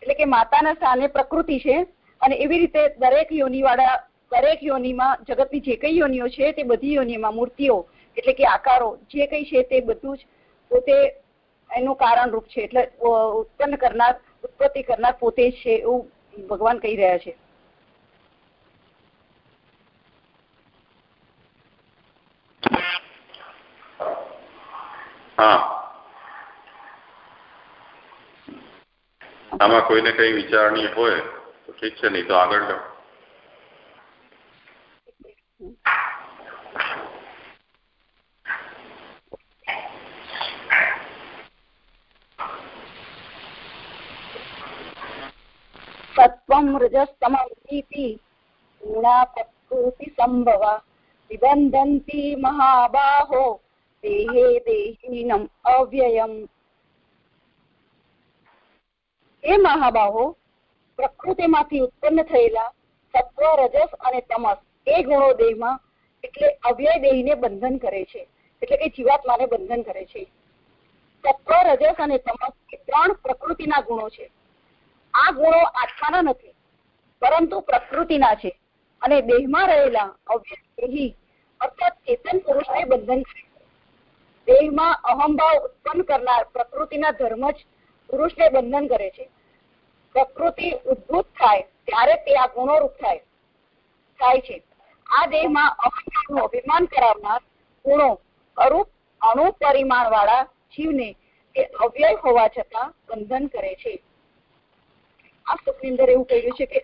એટલે કે માતાના સ્થાને પ્રકૃતિ છે અને એવી રીતે દરેક યોની વાળા દરેક યોનિમાં, જગતની જે કઈ યોનિઓ છે, તે બધી યોનિમાં મૂર્તિઓ, એટલે કે આકારો, જે કઈ છે તે બધું જ પોતે એનું કારણરૂપ છે. એટલે ઉત્પન્ન કરનાર, ઉત્પત્તિ કરનાર પોતે જ છે એવું ભગવાન કહી રહ્યા છે. આમાં કોઈને કઈ વિચારણી હોય તો ઠીક છે, નહીં તો આગળ સત્વમ રજસ્તમીતિ ગુણા પ્રકૃતિ સંભવા નિબંધંતી મહાબાહો દેહે દેહીનમ અવ્યયમ એ મહાબાહો પ્રકૃતિમાંથી ઉત્પન્ન થયેલા સત્વ, રજસ અને તમસ એ ગુણો દેહમાં એટલે અવ્યય દેહીને બંધન કરે છે. એટલે કે જીવાત્માને બંધન કરે છે. સત્વ, રજસ અને તમસ એ ત્રણ પ્રકૃતિના ગુણો છે. આ ગુણો આત્માના નથી, પરંતુ પ્રકૃતિના છે અને દેહમાં રહેલા અવ્યય અર્થાત ચેતન પુરુષને બંધન છે. દેહમાં અહંભાવ ઉત્પન્ન કરનાર પ્રકૃતિના ધર્મ જ પુરુષને બંધન કરે છે. પ્રકૃતિ ઉદ્ભૂત થાય ત્યારે તે આ ગુણોરૂપ થાય થાય છે. આ દેહમાં અહંકારનું અભિમાન કરાવનાર ગુણો અરૂપ અણુ પરિમાણ વાળા જીવને તે અવ્યય હોવા છતાં બંધન કરે છે. આ શ્લોકની અંદર એવું કહ્યું છે કે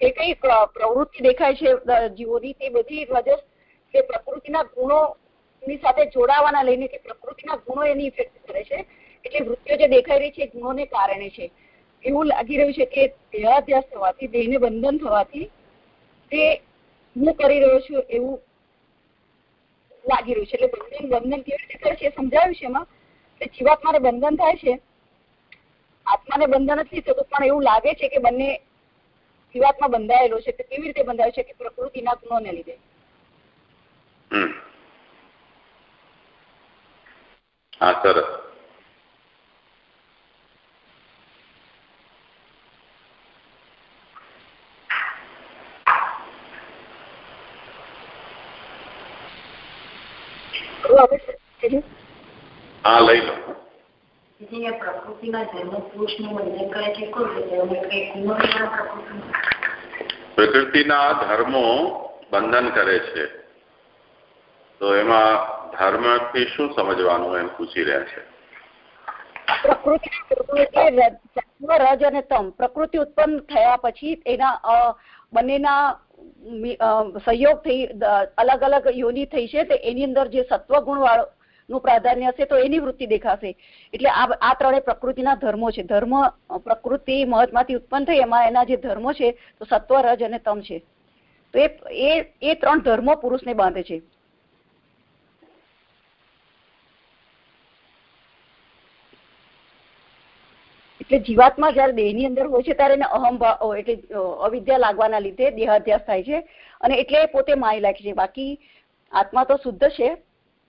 જે કઈ પ્રવૃત્તિ દેખાય છે જીવોની, તે બધી રજસ કે પ્રકૃતિના ગુણો ની સાથે જોડાવાના લઈને કે પ્રકૃતિના ગુણો એની ઇફેક્ટ કરે છે. એટલે વૃત્તિઓ જે દેખાઈ રહી છે ગુણોને કારણે છે. એવું લાગી રહ્યું છે કે દેહાધ્યાસ થવાથી, દેહને બંધન થવાથી તે હું કરી રહ્યો છું એવું લાગી રહ્યું છે. એટલે બંધન બંધન કેવી રીતે કરે છે સમજાવ્યું છે એમાં? કે જીવાત્માને બંધન થાય છે આત્માને બંધન નથી થતું પણ એવું લાગે છે કે બંને જીવાત્મા બંધાયેલો છે તે કેવી રીતે બંધાયો છે કે પ્રકૃતિના ગુણોને લીધે? હા સરસ હા લઈ લો. પ્રકૃતિના ધર્મ પુરુષનું બંધન કરે છે કોઈ રીતે પ્રકૃતિના ધર્મો બંધન કરે છે. તો એમાં ધર્મથી શું સમજવાનું એમ પૂછી રહ્યા છે? પ્રકૃતિ રજ અને તમ. પ્રકૃતિ ઉત્પન્ન થયા પછી એના બંનેના સહયોગ થઈ અલગ અલગ યોની થઈ છે. તો એની અંદર જે સત્વ ગુણ વાળો નું પ્રાધાન્ય હશે તો એની વૃત્તિ દેખાશે. એટલે આ આ ત્રણેય પ્રકૃતિના ધર્મો છે. ધર્મ પ્રકૃતિ, મહત્માંથી ઉત્પન્ન થઈ એમાં એના જે ધર્મો છે, તો સત્વ, રજ અને તમ છે. તો એ એ ત્રણ ધર્મો પુરુષને બાંધે છે. એટલે જીવાત્મા જયારે દેહની અંદર હોય છે, ત્યારે એને અહમભાવ એટલે અવિદ્યા લાગવાના લીધે દેહાધ્યાસ થાય છે. અને એટલે પોતે માય લાગે છે. બાકી આત્મા તો શુદ્ધ છે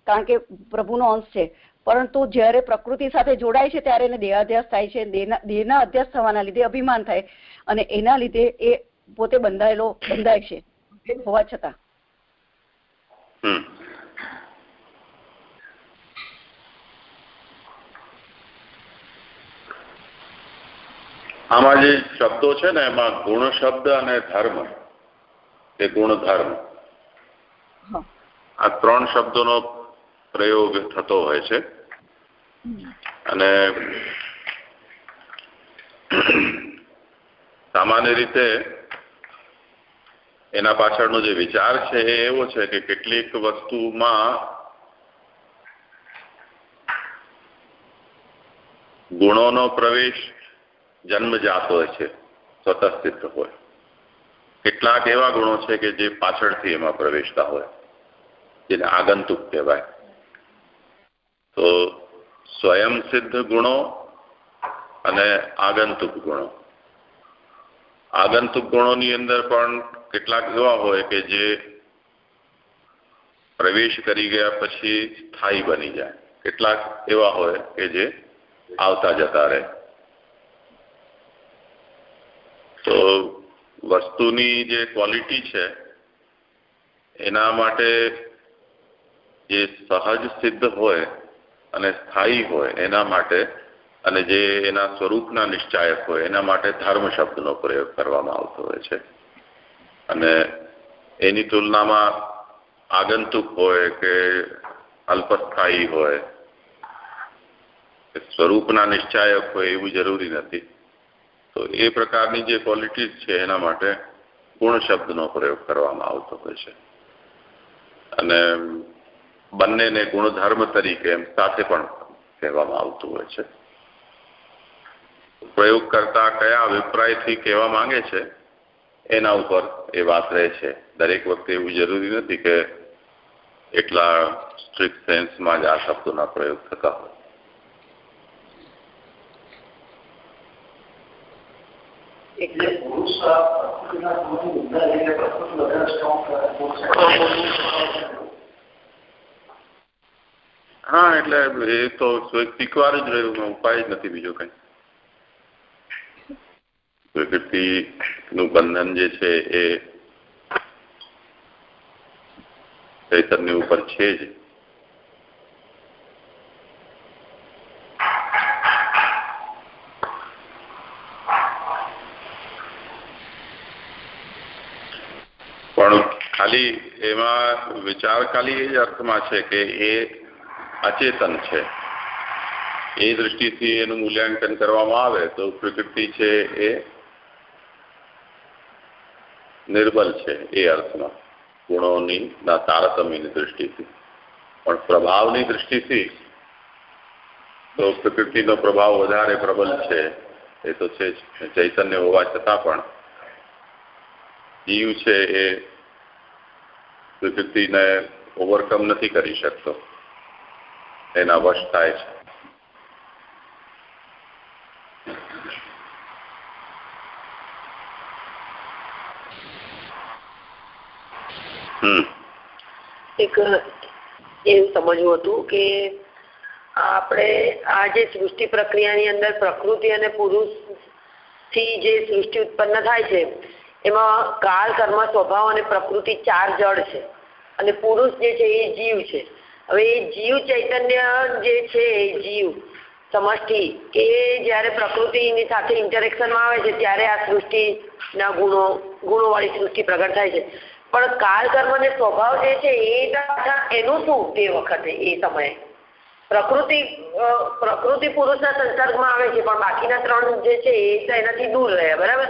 કારણ કે પ્રભુનો અંશ છે. પરંતુ જ્યારે પ્રકૃતિ સાથે જોડાય છે ત્યારે એને દેહાધ્યાસ થાય છે. દેહના અધ્યાસ થવાના લીધે અભિમાન થાય અને એના લીધે એ પોતે બંધાયેલો બંધાય છે હોવા છતાં. આમાં જે શબ્દો છે ને એમાં ગુણ શબ્દ અને ધર્મ. એ ગુણધર્મ આ ત્રણ શબ્દોનો પ્રયોગ થતો હોય છે. અને સામાન્ય રીતે એના પાછળનો જે વિચાર છે એ એવો છે કે કેટલીક વસ્તુમાં ગુણોનો પ્રવેશ જન્મજાત હોય છે સ્વતઃસિદ્ધ હોય. કેટલાક એવા ગુણો છે કે જે પાછળથી એમાં પ્રવેશતા હોય, જેને આગંતુક કહેવાય. તો સ્વયં સિદ્ધ ગુણો અને આગંતુક ગુણો. આગંતુક ગુણોની અંદર પણ કેટલાક એવા હોય કે જે પ્રવેશ કરી ગયા પછી સ્થાયી બની જાય. કેટલાક એવા હોય કે જે આવતા જતા રહે. તો વસ્તુની જે ક્વોલિટી છે, એના માટે જે સહજ સિદ્ધ હોય અને સ્થાયી હોય એના માટે અને જે એના સ્વરૂપના નિશ્ચાયક હોય એના માટે ધર્મ શબ્દનો પ્રયોગ કરવામાં આવતો હોય છે. અને એની તુલનામાં આગંતુક હોય કે અલ્પસ્થાયી હોય સ્વરૂપના નિશ્ચાયક હોય એવું જરૂરી નથી. તો એ પ્રકારની જે ક્વોલિટીઝ છે એના માટે ગુણ શબ્દનો પ્રયોગ કરવામાં આવતો હોય છે. અને બંનેને ગુણધર્મ તરીકે એમ સાથે પણ કહેવામાં આવતું હોય છે. પ્રયોગ કરતા કયા અભિપ્રાયથી કહેવા માંગે છે, એના ઉપર એ વાત રહે છે. દરેક વખતે એવું જરૂરી નથી કે એટલા સ્ટ્રિક્ટ સેન્સમાં જ આ શબ્દોના પ્રયોગ થતા હોય. પુરુષ હા, એટલે એ તો સ્વીકાર જ રહ્યું ઉપાય જ નથી બીજો કઈ. પ્રકૃતિ નું બંધન જે છે એ ચૈતન્ય ઉપર છે જ. પણ ખાલી એમાં વિચાર ખાલી એ જ અર્થમાં છે કે એ અચેતન છે. એ દૃષ્ટિથી એનું મૂલ્યાંકન કરવામાં આવે તો પ્રકૃતિ છે એ નિર્બલ છે એ અર્થમાં. ગુણોની ના તારતમ્યની દૃષ્ટિથી પણ પ્રભાવની દૃષ્ટિથી તો પ્રકૃતિનો પ્રભાવ વધારે પ્રબલ છે એ તો છે ચૈતન્ય હોવા છતાં પણ જીવ છે એ પ્રકૃતિને ઓવરકમ નથી કરી શકતો. એના વશ થાય છે એક, એવું સમજવું હતું કે આપણે આ જે સૃષ્ટિ પ્રક્રિયાની અંદર પ્રકૃતિ અને પુરુષથી જે સૃષ્ટિ ઉત્પન્ન થાય છે, એમાં કાળ કર્મ, સ્વભાવ અને પ્રકૃતિ ચાર જળ છે. અને પુરુષ જે છે એ જીવ છે. હવે જીવ ચૈતન્ય જે છે જીવ, સમષ્ટિ એ જ્યારે પ્રકૃતિની સાથે ઇન્ટરેક્શનમાં આવે છે, ત્યારે આ સૃષ્ટિના ગુણો, ગુણોવાળી સૃષ્ટિ પ્રગટ થાય છે. પણ કાળ કર્મ અને સ્વભાવ જે છે એ એનું શું તે વખતે, એ સમયે? પ્રકૃતિ પ્રકૃતિ પુરુષના સંસર્ગમાં આવે છે, પણ બાકીના ત્રણ જે છે એ એનાથી દૂર રહ્યા, બરાબર?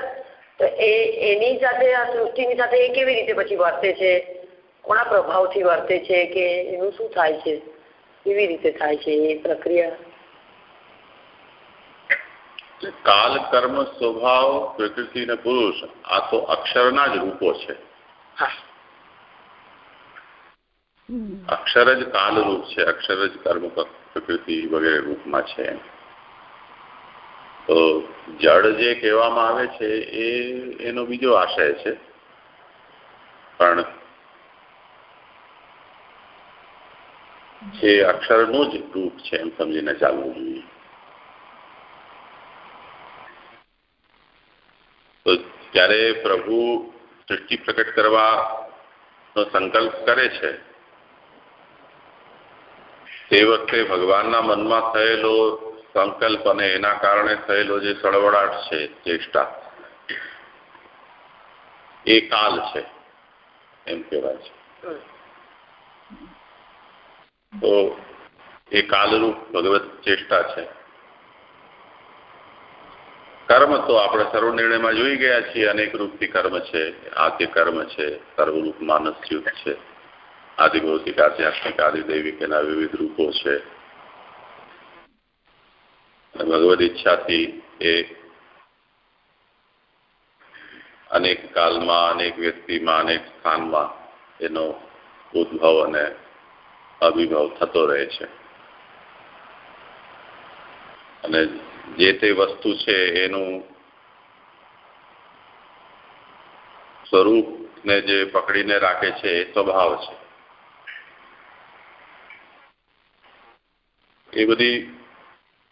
તો એ, એની સાથે, આ સૃષ્ટિની સાથે એ કેવી રીતે પછી વર્તે છે? કોના પ્રભાવથી વર્તે છે કે એનું શું થાય છે? કેવી રીતે થાય છે એ પ્રક્રિયા? કાલ કર્મ સ્વભાવ પ્રકૃતિ ને પુરુષ આ તો અક્ષરના જ રૂપો છે. અક્ષર જ કાલ રૂપ છે અક્ષર જ કર્મ પ્રકૃતિ વગેરે રૂપમાં છે. તો જળ જે કહેવામાં આવે છે એ એનો બીજો આશય છે. પણ એ અક્ષરનું જ રૂપ છે એમ સમજીને ચાલવું જોઈએ. તો જ્યારે પ્રભુ સૃષ્ટિ પ્રકટ કરવાનો સંકલ્પ કરે છે, તે વખતે ભગવાનના મનમાં થયેલો સંકલ્પ અને એના કારણે થયેલો જે સળવળાટ છે, ચેષ્ટા, એ કાલ છે, એમ કહેવાય છે. તો એ કાલરૂપ ભગવત ચેષ્ટા છે. કર્મ તો આપણે સર્વનિર્ણયમાં જોઈ ગયા છીએ, અનેક રૂપથી કર્મ છે. આદ્ય કર્મ છે, સર્વરૂપ માનસયુક્ત છે. આદિભૌતિક, આધ્યાત્મિક, આદિદૈવિક, એના વિવિધ રૂપો છે. ભગવદ ઈચ્છાથી એ અનેક કાલમાં, અનેક વ્યક્તિમાં, અનેક સ્થાનમાં એનો ઉદ્ભવ અને અભિભવ થતો રહે છે. અને જે તે વસ્તુ છે એનું સ્વરૂપને જે પકડીને રાખે છે એ સ્વભાવ છે. એ બધી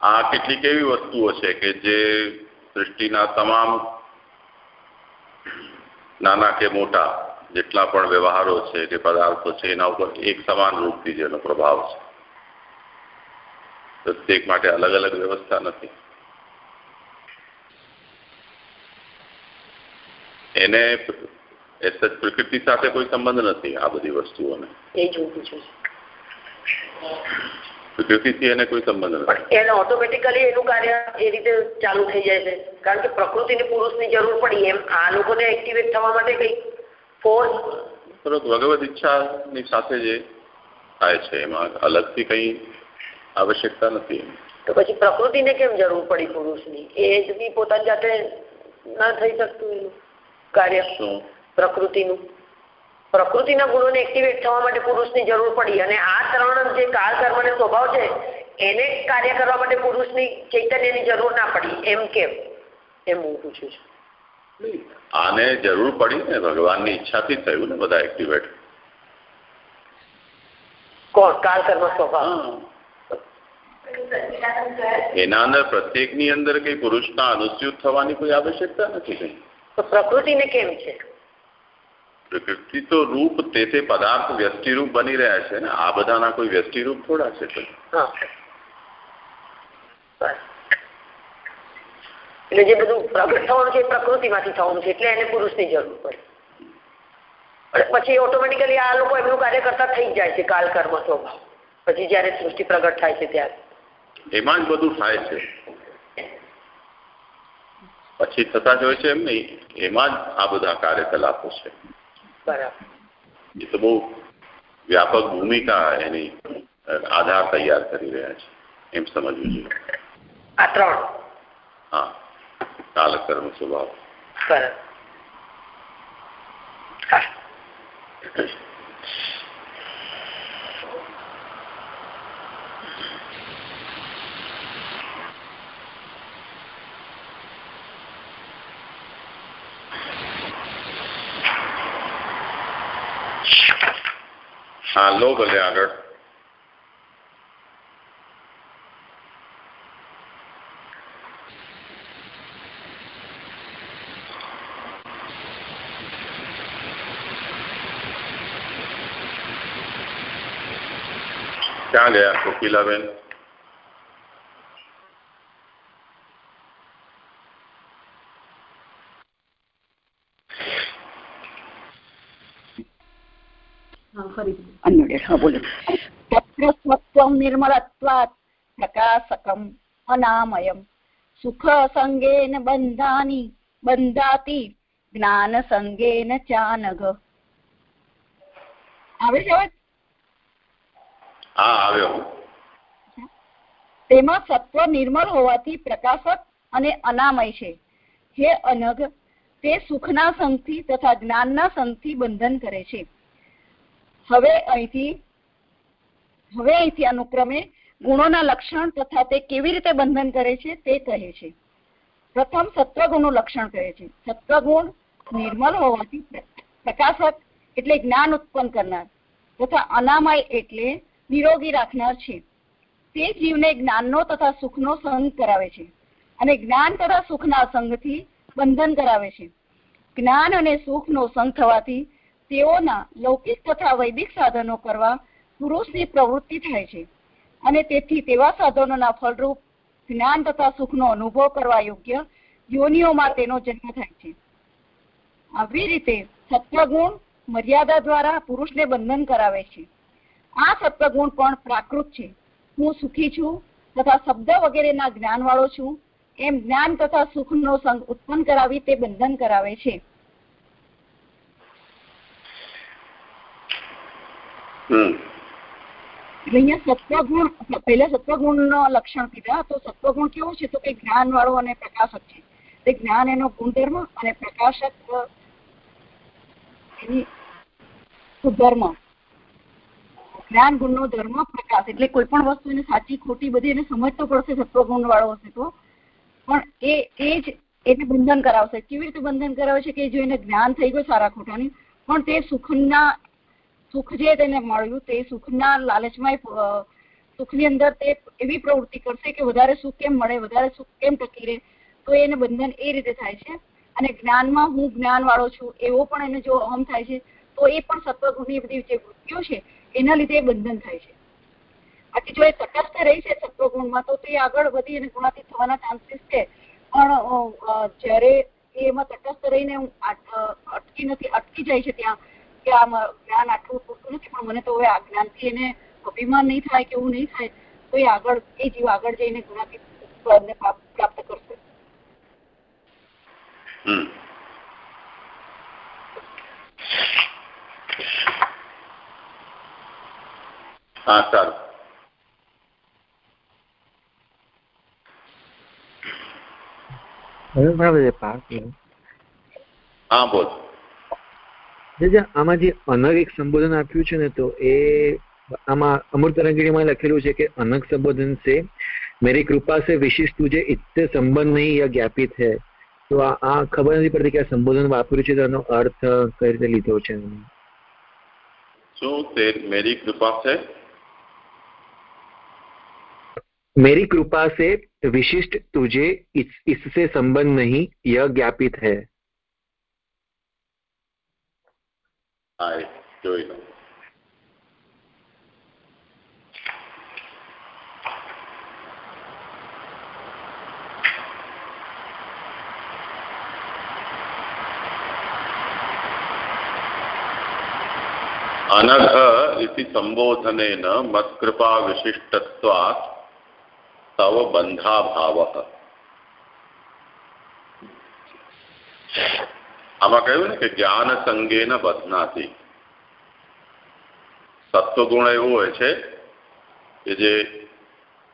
આ કેટલીક એવી વસ્તુઓ છે કે જે સૃષ્ટિના તમામ નાના કે મોટા જેટલા પણ વ્યવહારો છે કે પદાર્થો છે એના ઉપર એક સમાન રૂપથી જેનો પ્રભાવ છે. પ્રત્યેક માટે અલગ અલગ વ્યવસ્થા નથી. એને પ્રકૃતિ સાથે કોઈ સંબંધ નથી આ બધી વસ્તુઓને. પ્રકૃતિથી એને કોઈ સંબંધ નથી. એને ઓટોમેટિકલી એનું કાર્ય એ રીતે ચાલુ થઈ જાય છે. કારણ કે પ્રકૃતિને પુરુષની જરૂર પડી એમ આ લોકોને એક્ટિવેટ થવા માટે કઈ ફોર્સ બરોબર ભગવત ઈચ્છાની સાથે જે થાય છે એમાં અલગથી કંઈ આવશ્યકતા નથી. તો પછી પ્રકૃતિને કેમ જરૂર પડી પુરુષની? એ જ બી પોતાની જાતે ના થઈ શકતું એનું કાર્ય. શું? પ્રકૃતિનું. પ્રકૃતિના ગુણોને એક્ટિવેટ થવા માટે પુરુષની જરૂર પડી. અને આ ત્રણ જે કાળ કર્મ અને સ્વભાવ છે એને કાર્ય કરવા માટે પુરુષની ચૈતન્યની જરૂર ના પડી. એમ કેમ? એમ હું પૂછું છું. આને જરૂર પડી ને ભગવાનની ઈચ્છાથી થયું ને બધા એક્ટિવેટ કોણ? કાળ સ્વભાવ એના અંદર પ્રત્યેકની અંદર કઈ પુરુષના અનુસ્યુત થવાની કોઈ આવશ્યકતા નથી કઈ? તો પ્રકૃતિને કેમ છે? પ્રકૃતિ તો રૂપ તે તે પદાર્થ વ્યષ્ટિરૂપ બની રહ્યા છે ને. આ બધાના કોઈ વ્યષ્ટિરૂપ થોડા છે હા. બસ. એટલે જે બધું પ્રગટ થવાનું છે એ પ્રકૃતિમાંથી થવાનું છે એટલે એને પુરુષની જરૂર પડે. અને પછી ઓટોમેટિકલી આ લોકો એમનું કાર્ય કરતા થઈ જાય છે કાલ કર્મ સ્વભાવ. પછી જ્યારે સૃષ્ટિ પ્રગટ થાય છે ત્યારે. એમાં જ બધું થાય છે. પછી થતા જ હોય છે એમ નહીં એમાં જ આ બધા કાર્યકલાપો છે. બરાબર. એ તો બહુ વ્યાપક ભૂમિકા એની આધાર તૈયાર કરી રહ્યા છે. એમ સમજવું જોઈએ. આ ત્રણ. હા. કાલકર્મ સ્વભાવ બરાબર હા હા લો ભલે આગળ ક્યાં ગયા કોકિલાબેન નિર્મલત્વાत् પ્રકાશકમ અનામયમ સુખ સંગેન બંધાની બંધાતિ જ્ઞાન સંગેન ચાનઘ આવે છે? સત્વ નિર્મળ હોવાથી પ્રકાશક અને અનામય છે. હે અનગ, તે સુખના સંઘથી તથા જ્ઞાનના સંઘથી બંધન કરે છે. હવે અહીંથી હવે અહીંથી અનુક્રમે ગુણોના લક્ષણ તથા તે કેવી રીતે બંધન કરે છે તે કહે છે. પ્રથમ સત્વગુણનું લક્ષણ કહે છે. સત્વગુણ નિર્મલ હોવાથી પ્રકાશક એટલે જ્ઞાન ઉત્પન્ન કરનાર તથા અનામય એટલે નિરોગી રાખનાર છે. તે જીવને જ્ઞાનનો તથા સુખનો સંગ કરાવે છે અને જ્ઞાન તથા સુખના સંગથી બંધન કરાવે છે. જ્ઞાન અને સુખનો સંગ થવાથી તેઓના લૌકિક તથા વૈદિક સાધનો કરવા પુરુષની પ્રવૃત્તિ થાય છે અને તેથી તેવા સાધનોના ફળરૂપ જ્ઞાન તથા સુખનો અનુભવ કરવા યોગ્ય યોનિઓમાં તેનો જન્મ થાય છે. આવી રીતે સત્વગુણ મર્યાદા દ્વારા પુરુષને બંધન કરાવે છે. આ સત્વગુણ પણ પ્રાકૃત છે. હું સુખી છું તથા શબ્દ વગેરેના જ્ઞાન વાળો છું. એમ જ્ઞાન તથા સુખનો સંગ ઉત્પન્ન કરાવી તે બંધન કરાવે છે. અહીંયા સત્વગુણ પહેલા સત્વગુણ નો લક્ષણ કીધા તો સત્વગુણ કેવું છે? તો કે જ્ઞાન વાળો અને પ્રકાશક છે. તે જ્ઞાન એનો ગુણધર્મ અને પ્રકાશક એની ધર્મ જ્ઞાન, ગુણનો ધર્મ, પ્રકાશ. એટલે કોઈ પણ વસ્તુ એને સાચી, ખોટી બધી એને સમજતો પડશે સત્વગુણ વાળો હશે તો. પણ એ એ જ એને બંધન કરાવશે. કેવી રીતે બંધન કરાવે છે કે જો એને જ્ઞાન થઈ ગયું સારા ખોટાની, પણ તે સુખના, સુખ જે તેને મળ્યું, તે સુખના લાલચમાં સુખની અંદર તે એવી પ્રવૃત્તિ કરશે કે વધારે સુખ કેમ મળે, વધારે સુખ કેમ ટકી રહે, તો એને બંધન એ રીતે થાય છે. અને જ્ઞાનમાં હું જ્ઞાન વાળો છું, એવો પણ એને જો અહમ થાય છે, તો એ પણ સત્વગુણની બધી જે વૃત્તિઓ છે એના લીધે એ બંધન થાય છે. બાકી જો એ તટસ્થ રહી છે સત્વગુણમાં, તો તે આગળ વધી અને ગુણાતીત થવાના ચાન્સીસ છે. પણ જ્યારે એમાં તટસ્થ રહીને હું અટકી નથી, અટકી જાય છે ત્યાં, કે આ જ્ઞાન આટલું પૂરતું નથી, પણ મને તો હવે આ જ્ઞાનથી એને અભિમાન નહીં થાય કે એવું નહીં થાય, તો એ આગળ, એ જીવ આગળ જઈને ગુણાતીત પ્રાપ્ત કરશે. હા સારું. લખેલું છે કે અનક સંબોધન છે મેરી કૃપા છે વિશિષ્ટ તુજે ઇત્તે સંબંધ નહીં જ્ઞાપિત હે. તો આ ખબર નથી પડતી કે આ સંબોધન વાપર્યું છે તેનો અર્થ કઈ રીતે લીધો છે? શું મેરી કૃપા છે? मेरी कृपा से विशिष्ट तुझे इस, इससे संबंध नहीं यह ज्ञापित है। अनघ इति संबोधन मत्कृपा विशिष्टवा તવ तव બંધાભાવ આમાં કહ્યું ને કે જ્ઞાન સંગેન બધનાથી સત્વગુણ એવું હોય છે કે જે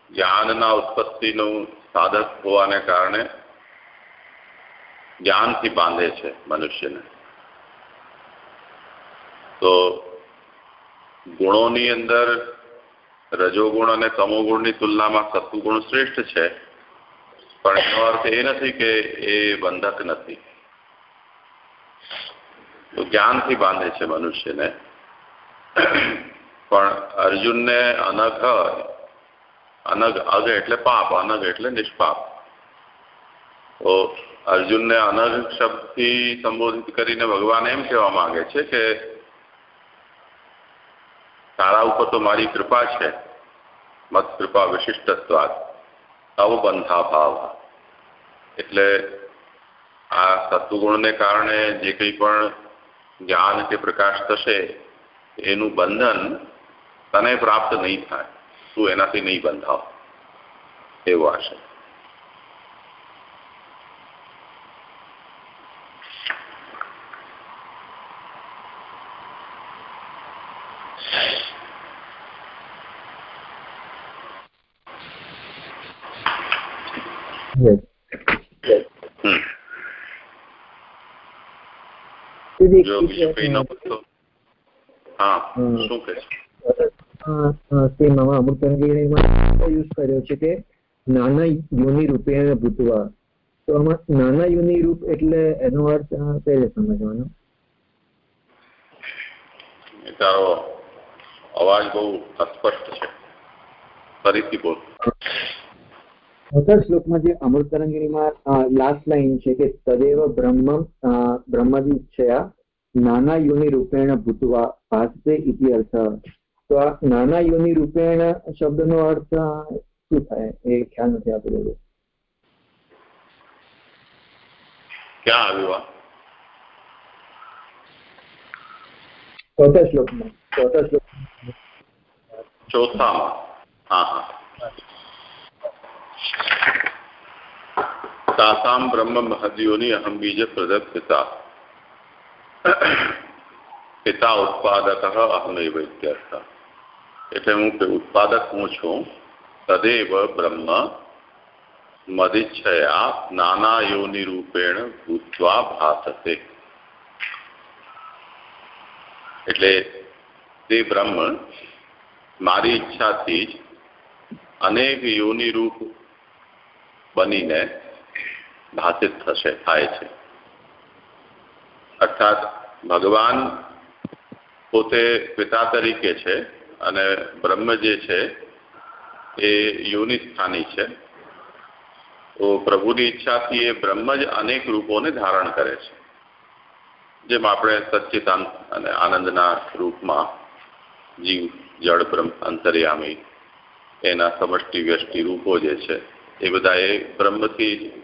જ્ઞાનના ઉત્પત્તિનું સાધક હોવાને કારણે જ્ઞાનથી બાંધે છે મનુષ્યને તો ગુણોની અંદર રજોગુણ અને તમોગુણની તુલનામાં સત્વગુણ શ્રેષ્ઠ છે. પણ એનો અર્થ એ નથી કે એ બંધક નથી. તો જ્ઞાનથી બાંધે છે મનુષ્યને. પણ અર્જુનને અનઘ અનગ અઘ એટલે પાપ, અનઘ એટલે નિષ્પાપ. તો અર્જુનને અનગ શબ્દથી સંબોધિત કરીને ભગવાન એમ કહેવા માંગે છે કે તારા ઉપર તો મારી કૃપા છે. મત કૃપા વિશિષ્ટત્વાદ. અવબંધા ભાવ એટલે આ સત્વગુણને કારણે જે કંઈ પણ જ્ઞાન કે પ્રકાશ થશે, એનું બંધન તને પ્રાપ્ત નહીં થાય. તું એનાથી નહીં બંધાવ. એવો આશય Yes. હમ તેથી જો બીજું કઈ ન હોય તો અમૃતરંગીણીમાં યુઝ કર્યો છે કે નાના યુનિ રૂપે ભૂતવા. તો આમાં નાના યુનિ રૂપ એટલે એનો અર્થ કઈ રીતે સમજવાનો? તારો અવાજ બહુ અસ્પષ્ટ છે. ફરીથી બોલ. ચોથા શ્લોકમાં જે અમૃતરંગીણીમાં લાસ્ટ લાઈન છે કે તદેવ બ્રહ્મ બ્રહ્મદીચ્છયા નાના યોનિ રૂપેણ ભૂતવા ભાસતે ઇતિ અર્થ. તો આ નાના યોનિ રૂપેણ શબ્દનો અર્થ શું થાય? એ ખ્યાલ નથી આપી રહ્યો ક્યાં આવ્યું ચોથા શ્લોકમાં ચોથા શ્લોક ચોથામાં. હા હા. તાસામ બ્રહ્મ મહદીઓની અહમ બીજ પ્રદત પિતા પિતા ઉત્પાદક અહમૈવ ઇત્યર્થ એટલે હું ઉત્પાદક હું છું તદેવ બ્રહ્મ મદિચ્છયા નાના યોનિ રૂપેણ ભૂતવા ભાસતે એટલે તે બ્રહ્મ મારી ઈચ્છાથી જ અનેક યોનિ રૂપ બનીને ભાષિત થશે, થાય છે. અર્થાત ભગવાન પોતે પિતા તરીકે છે અને બ્રહ્મ જે છે એ યોનિ સ્થાની છે. તો પ્રભુની ઈચ્છાથી એ બ્રહ્મ જ અનેક રૂપોને ધારણ કરે છે. જેમ આપણે સચ્ચિતાંત અને આનંદના રૂપમાં જીવ, જળ, બ્રહ્મ, અંતર્યામી, એના સમષ્ટિ વ્યષ્ટિ રૂપો જે છે, એ બધા એ બ્રહ્મથી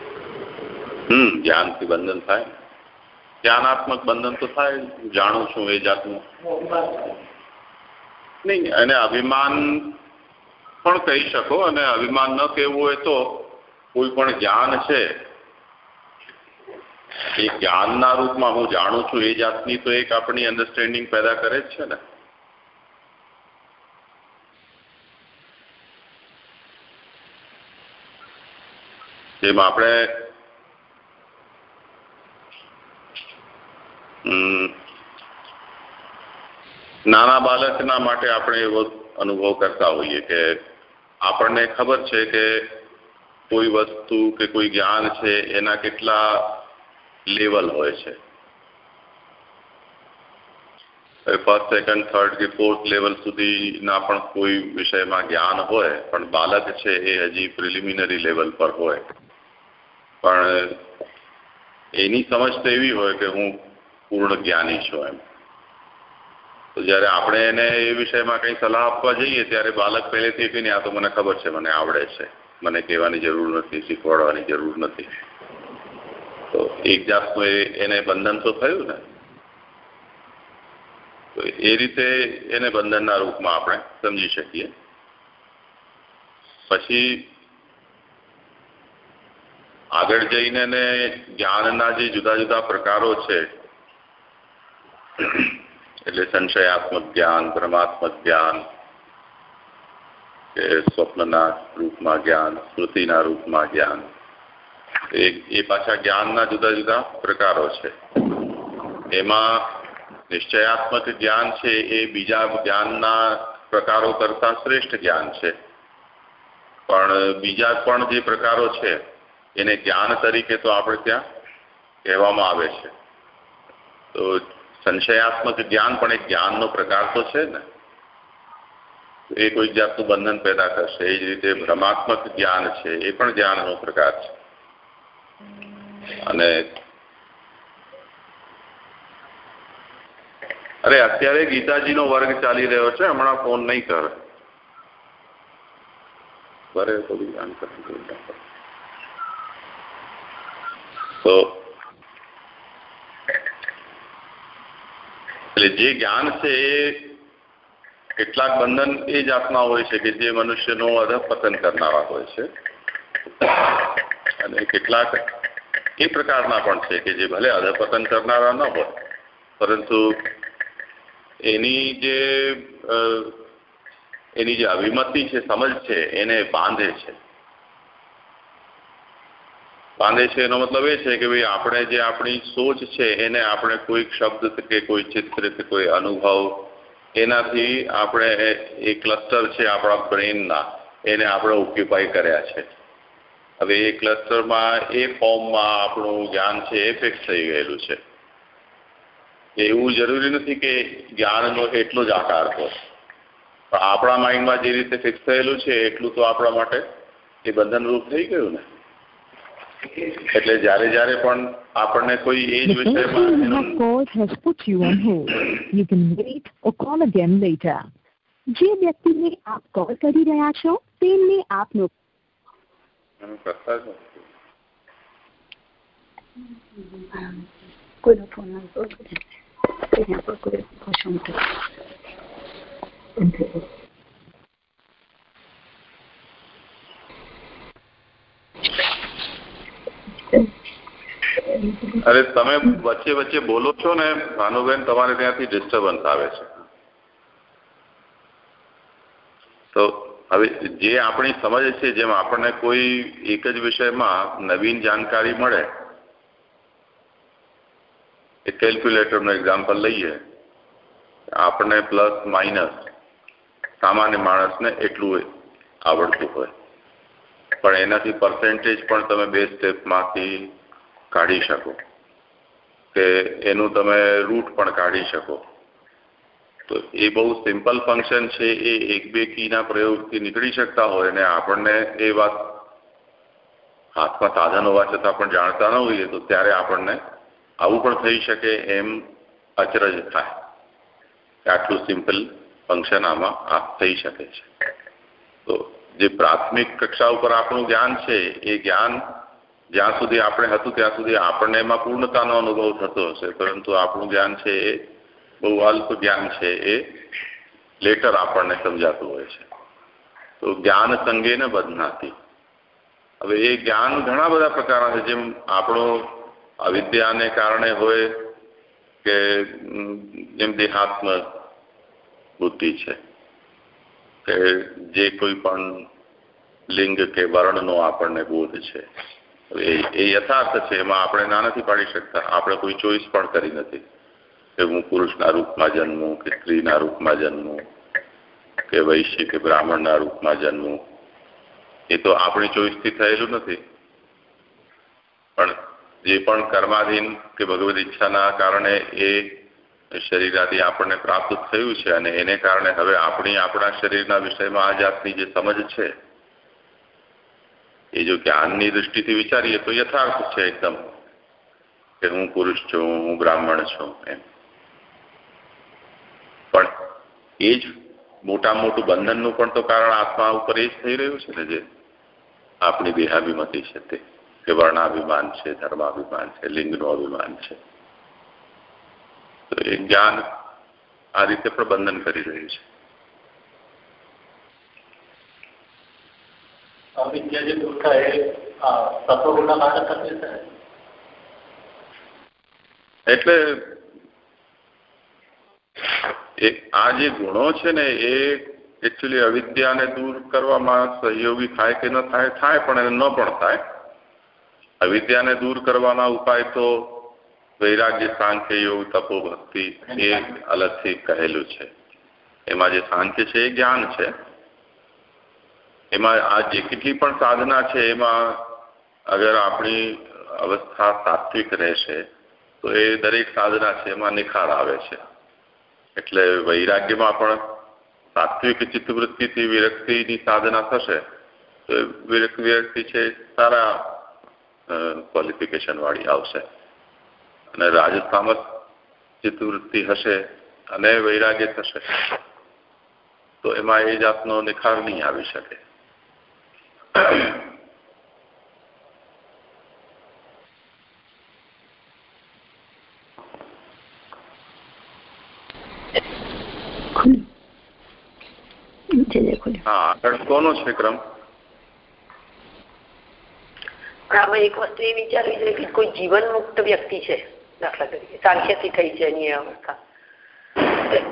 હમ, જ્ઞાનથી બંધન થાય. જ્ઞાનાત્મક બંધન તો થાય જાણું છું એ જાતનું. નહીં અને અભિમાન પણ કહી શકો, અને અભિમાન ન કહેવું હોય તો કોઈ પણ જ્ઞાન છે. એ જ્ઞાનના રૂપમાં હું જાણું છું એ જાતની તો એક આપણી અન્ડરસ્ટેન્ડિંગ પેદા કરે જ છે ને. જેમ આપણે નાના બાળકના માટે આપણે એવો અનુભવ કરતા હોઈએ કે આપણને ખબર છે કે કોઈ વસ્તુ કે કોઈ જ્ઞાન છે એના કેટલા લેવલ હોય છે. ફર્સ્ટ સેકન્ડ થર્ડ કે ફોર્થ લેવલ સુધીના પણ કોઈ વિષયમાં જ્ઞાન હોય, પણ બાળક છે એ હજી પ્રિલિમિનરી લેવલ પર હોય. પણ એની સમજ તો એવી હોય કે હું પૂર્ણ જ્ઞાની છું એમ. તો જ્યારે આપણે એને એ વિષયમાં કંઈ સલાહ આપવા જઈએ, ત્યારે બાળક પહેલેથી કહીને, આ તો મને ખબર છે, મને આવડે છે. મને કહેવાની જરૂર નથી, શીખવાડવાની જરૂર નથી. તો એક જાતનું એને બંધન તો થયું ને? તો એ રીતે એને બંધનના રૂપમાં આપણે સમજી શકીએ. પછી આગળ જઈને જ્ઞાનના જે જુદા જુદા પ્રકારો છે એટલે સંશયાત્મક જ્ઞાન ભ્રમાત્મક જ્ઞાન કે સ્વપ્નના રૂપમાં જ્ઞાન, સ્મૃતિના રૂપમાં જ્ઞાન. એ પાછા જ્ઞાનના જુદા જુદા પ્રકારો છે. એમાં નિશ્ચયાત્મક જ્ઞાન છે એ બીજા જ્ઞાનના પ્રકારો કરતા શ્રેષ્ઠ જ્ઞાન છે. પણ બીજા પણ જે પ્રકારો છે, એને જ્ઞાન તરીકે તો આપણે ત્યાં કહેવામાં આવે છે. તો સંશયાત્મક જ્ઞાન પણ એક જ્ઞાનનો પ્રકાર તો છે ને. એ કોઈ જાતનું બંધન પેદા કરશે. એ જ રીતે ભ્રમાત્મક જ્ઞાન છે, એ પણ જ્ઞાનનો પ્રકાર છે. અને અરે અત્યારે ગીતાજીનો વર્ગ ચાલી રહ્યો છે, હમણાં ફોન નહીં કરે. બરે થોડી જાણ તો એટલે જે જ્ઞાન છે એ કેટલાક બંધન એ જાતના હોય છે કે જે મનુષ્યનો અધપતન કરનારા હોય છે. અને કેટલાક એ પ્રકારના પણ છે કે જે ભલે અધપતન કરનારા ન હોય, પરંતુ એની જે એની જે અભિમતિ છે, સમજ છે, એને બાંધે છે. બાંધે છે એનો મતલબ એ છે કે ભાઈ આપણે જે આપણી સોચ છે એને આપણે કોઈ શબ્દ કે કોઈ ચિત્ર કે કોઈ અનુભવ એનાથી આપણે એ ક્લસ્ટર છે આપણા બ્રેનના એને આપણે ઓક્યુપાય કર્યા છે. હવે એ ક્લસ્ટરમાં એ ફોર્મમાં આપણું જ્ઞાન છે એ ફિક્સ થઈ ગયેલું છે. એવું જરૂરી નથી કે જ્ઞાનનો એટલો જ આકાર હોય. પણ આપણા માઇન્ડમાં જે રીતે ફિક્સ થયેલું છે એટલું તો આપણા માટે એ બંધનરૂપ થઈ ગયું ને? એટલે જ્યારે જ્યારે પણ આપણને કોઈ એ જ વિષયમાં જે વ્યક્તિને આપ કોલ કરી રહ્યા છો તેમને આપનો કોઈનો ફોન આવતો ત્યાં પર કોઈ ભાષણ અરે તમે વચ્ચે વચ્ચે બોલો છો ને, ભાનુબેન તમારે ત્યાંથી ડિસ્ટર્બન્સ આવે છે. તો હવે જે આપણી સમજ છે, જેમ આપણને કોઈ એક જ વિષયમાં નવીન જાણકારી મળે, એ કેલ્ક્યુલેટરનું એક્ઝામ્પલ લઈએ, આપણને પ્લસ માઇનસ સામાન્ય માણસને એટલું આવડતું હોય. પણ એનાથી પર્સેન્ટેજ પણ તમે બે સ્ટેપમાંથી કાઢી શકો. કે એનું તમે રૂટ પણ કાઢી શકો. તો એ બહુ સિમ્પલ ફંક્શન છે, એ એક બે કીના પ્રયોગથી નીકળી શકતા હોય અને આપણને એ વાત હાથમાં સાધન હોવા છતાં પણ જાણતા ન હોઈએ તો ત્યારે આપણને આવું પણ થઈ શકે એમ અચરજ થાય. આટલું સિમ્પલ ફંક્શન આમાં આ થઈ શકે છે. તો જે પ્રાથમિક કક્ષા ઉપર આપણું જ્ઞાન છે, એ જ્ઞાન જ્યાં સુધી આપણે હતું, ત્યાં સુધી આપણને એમાં પૂર્ણતાનો અનુભવ થતો હશે. પરંતુ આપણું જ્ઞાન છે, એ બહુ અલ્પ જ્ઞાન છે, એ લેટર આપણને સમજાતું હોય છે. તો જ્ઞાન સંગે ને બદનાતી. હવે એ જ્ઞાન ઘણા બધા પ્રકારના છે, જેમ આપણો અવિદ્યાને કારણે હોય કે જેમ દેહાત્મ બુદ્ધિ છે. કે જે કોઈ પણ લિંગ કે વર્ણનો આપણને બોધ છે. એ યથાર્થ છે, એમાં આપણે ના નથી પાડી શકતા. આપણે કોઈ ચોઈસ પણ કરી નથી. કે હું પુરુષના રૂપમાં જન્મું, કે સ્ત્રીના રૂપમાં જન્મું, કે વૈશ્ય, કે બ્રાહ્મણના રૂપમાં જન્મું. એ તો આપણી ચોઈસથી થયેલું નથી. પણ જે પણ કર્માધીન કે ભગવદ ઈચ્છાના કારણે એ શરીર આદિ આપણને પ્રાપ્ત થયું છે અને એને કારણે હવે આપણી આપણા શરીરના વિષયમાં આ જાતની જે સમજ છે, એ જો જ્ઞાનની દૃષ્ટિથી વિચારીએ તો યથાર્થ છે એકદમ કે હું પુરુષ છું, હું બ્રાહ્મણ છું એમ. પણ એ જ મોટા મોટું બંધનનું પણ તો કારણ આત્મા ઉપર એ જ થઈ રહ્યું છે ને જે આપણી દેહાભિમતી છે તે, કે વર્ણાભિમાન છે, ધર્માભિમાન છે, લિંગનું અભિમાન છે. તો એ જ્ઞાન આ રીતે પણ બંધન કરી રહ્યું છે. અવિદ્યા જે દૂર થાય સત્વગુણના થતી છે એટલે આ જે ગુણો છે ને એ એકચ્યુઅલી અવિદ્યાને દૂર કરવામાં સહયોગી થાય કે ન થાય થાય પણ ન પણ થાય. અવિદ્યાને દૂર કરવાના ઉપાય તો વૈરાગ્ય સાંખ્ય યોગ તપો ભક્તિ એ અલગથી કહેલું છે. એમાં જે સાંખ્ય છે એ જ્ઞાન છે. એમાં આ જે કેટલી પણ સાધના છે એમાં અગર આપણી અવસ્થા સાત્વિક રહેશે, તો એ દરેક સાધના છે એમાં નિખાર આવે છે. એટલે વૈરાગ્યમાં પણ સાત્વિક ચિત્તવૃત્તિથી વિરક્તિની સાધના થશે, તો વિરક્તિ છે સારા ક્વોલિફિકેશન વાળી આવશે. અને રાજસ્થામસ ચિત્તવૃત્તિ હશે અને વૈરાગ્ય થશે તો એમાં એ જાતનો નિખાર નહીં આવી શકે. હા આગળ કોનો છે ક્રમ? એક વસ્તુ એ વિચારવી જોઈએ કે કોઈ જીવન મુક્ત વ્યક્તિ છે. દાખલા તરીકે. સાંખ્યથી થઈ છે એની અવસ્થા.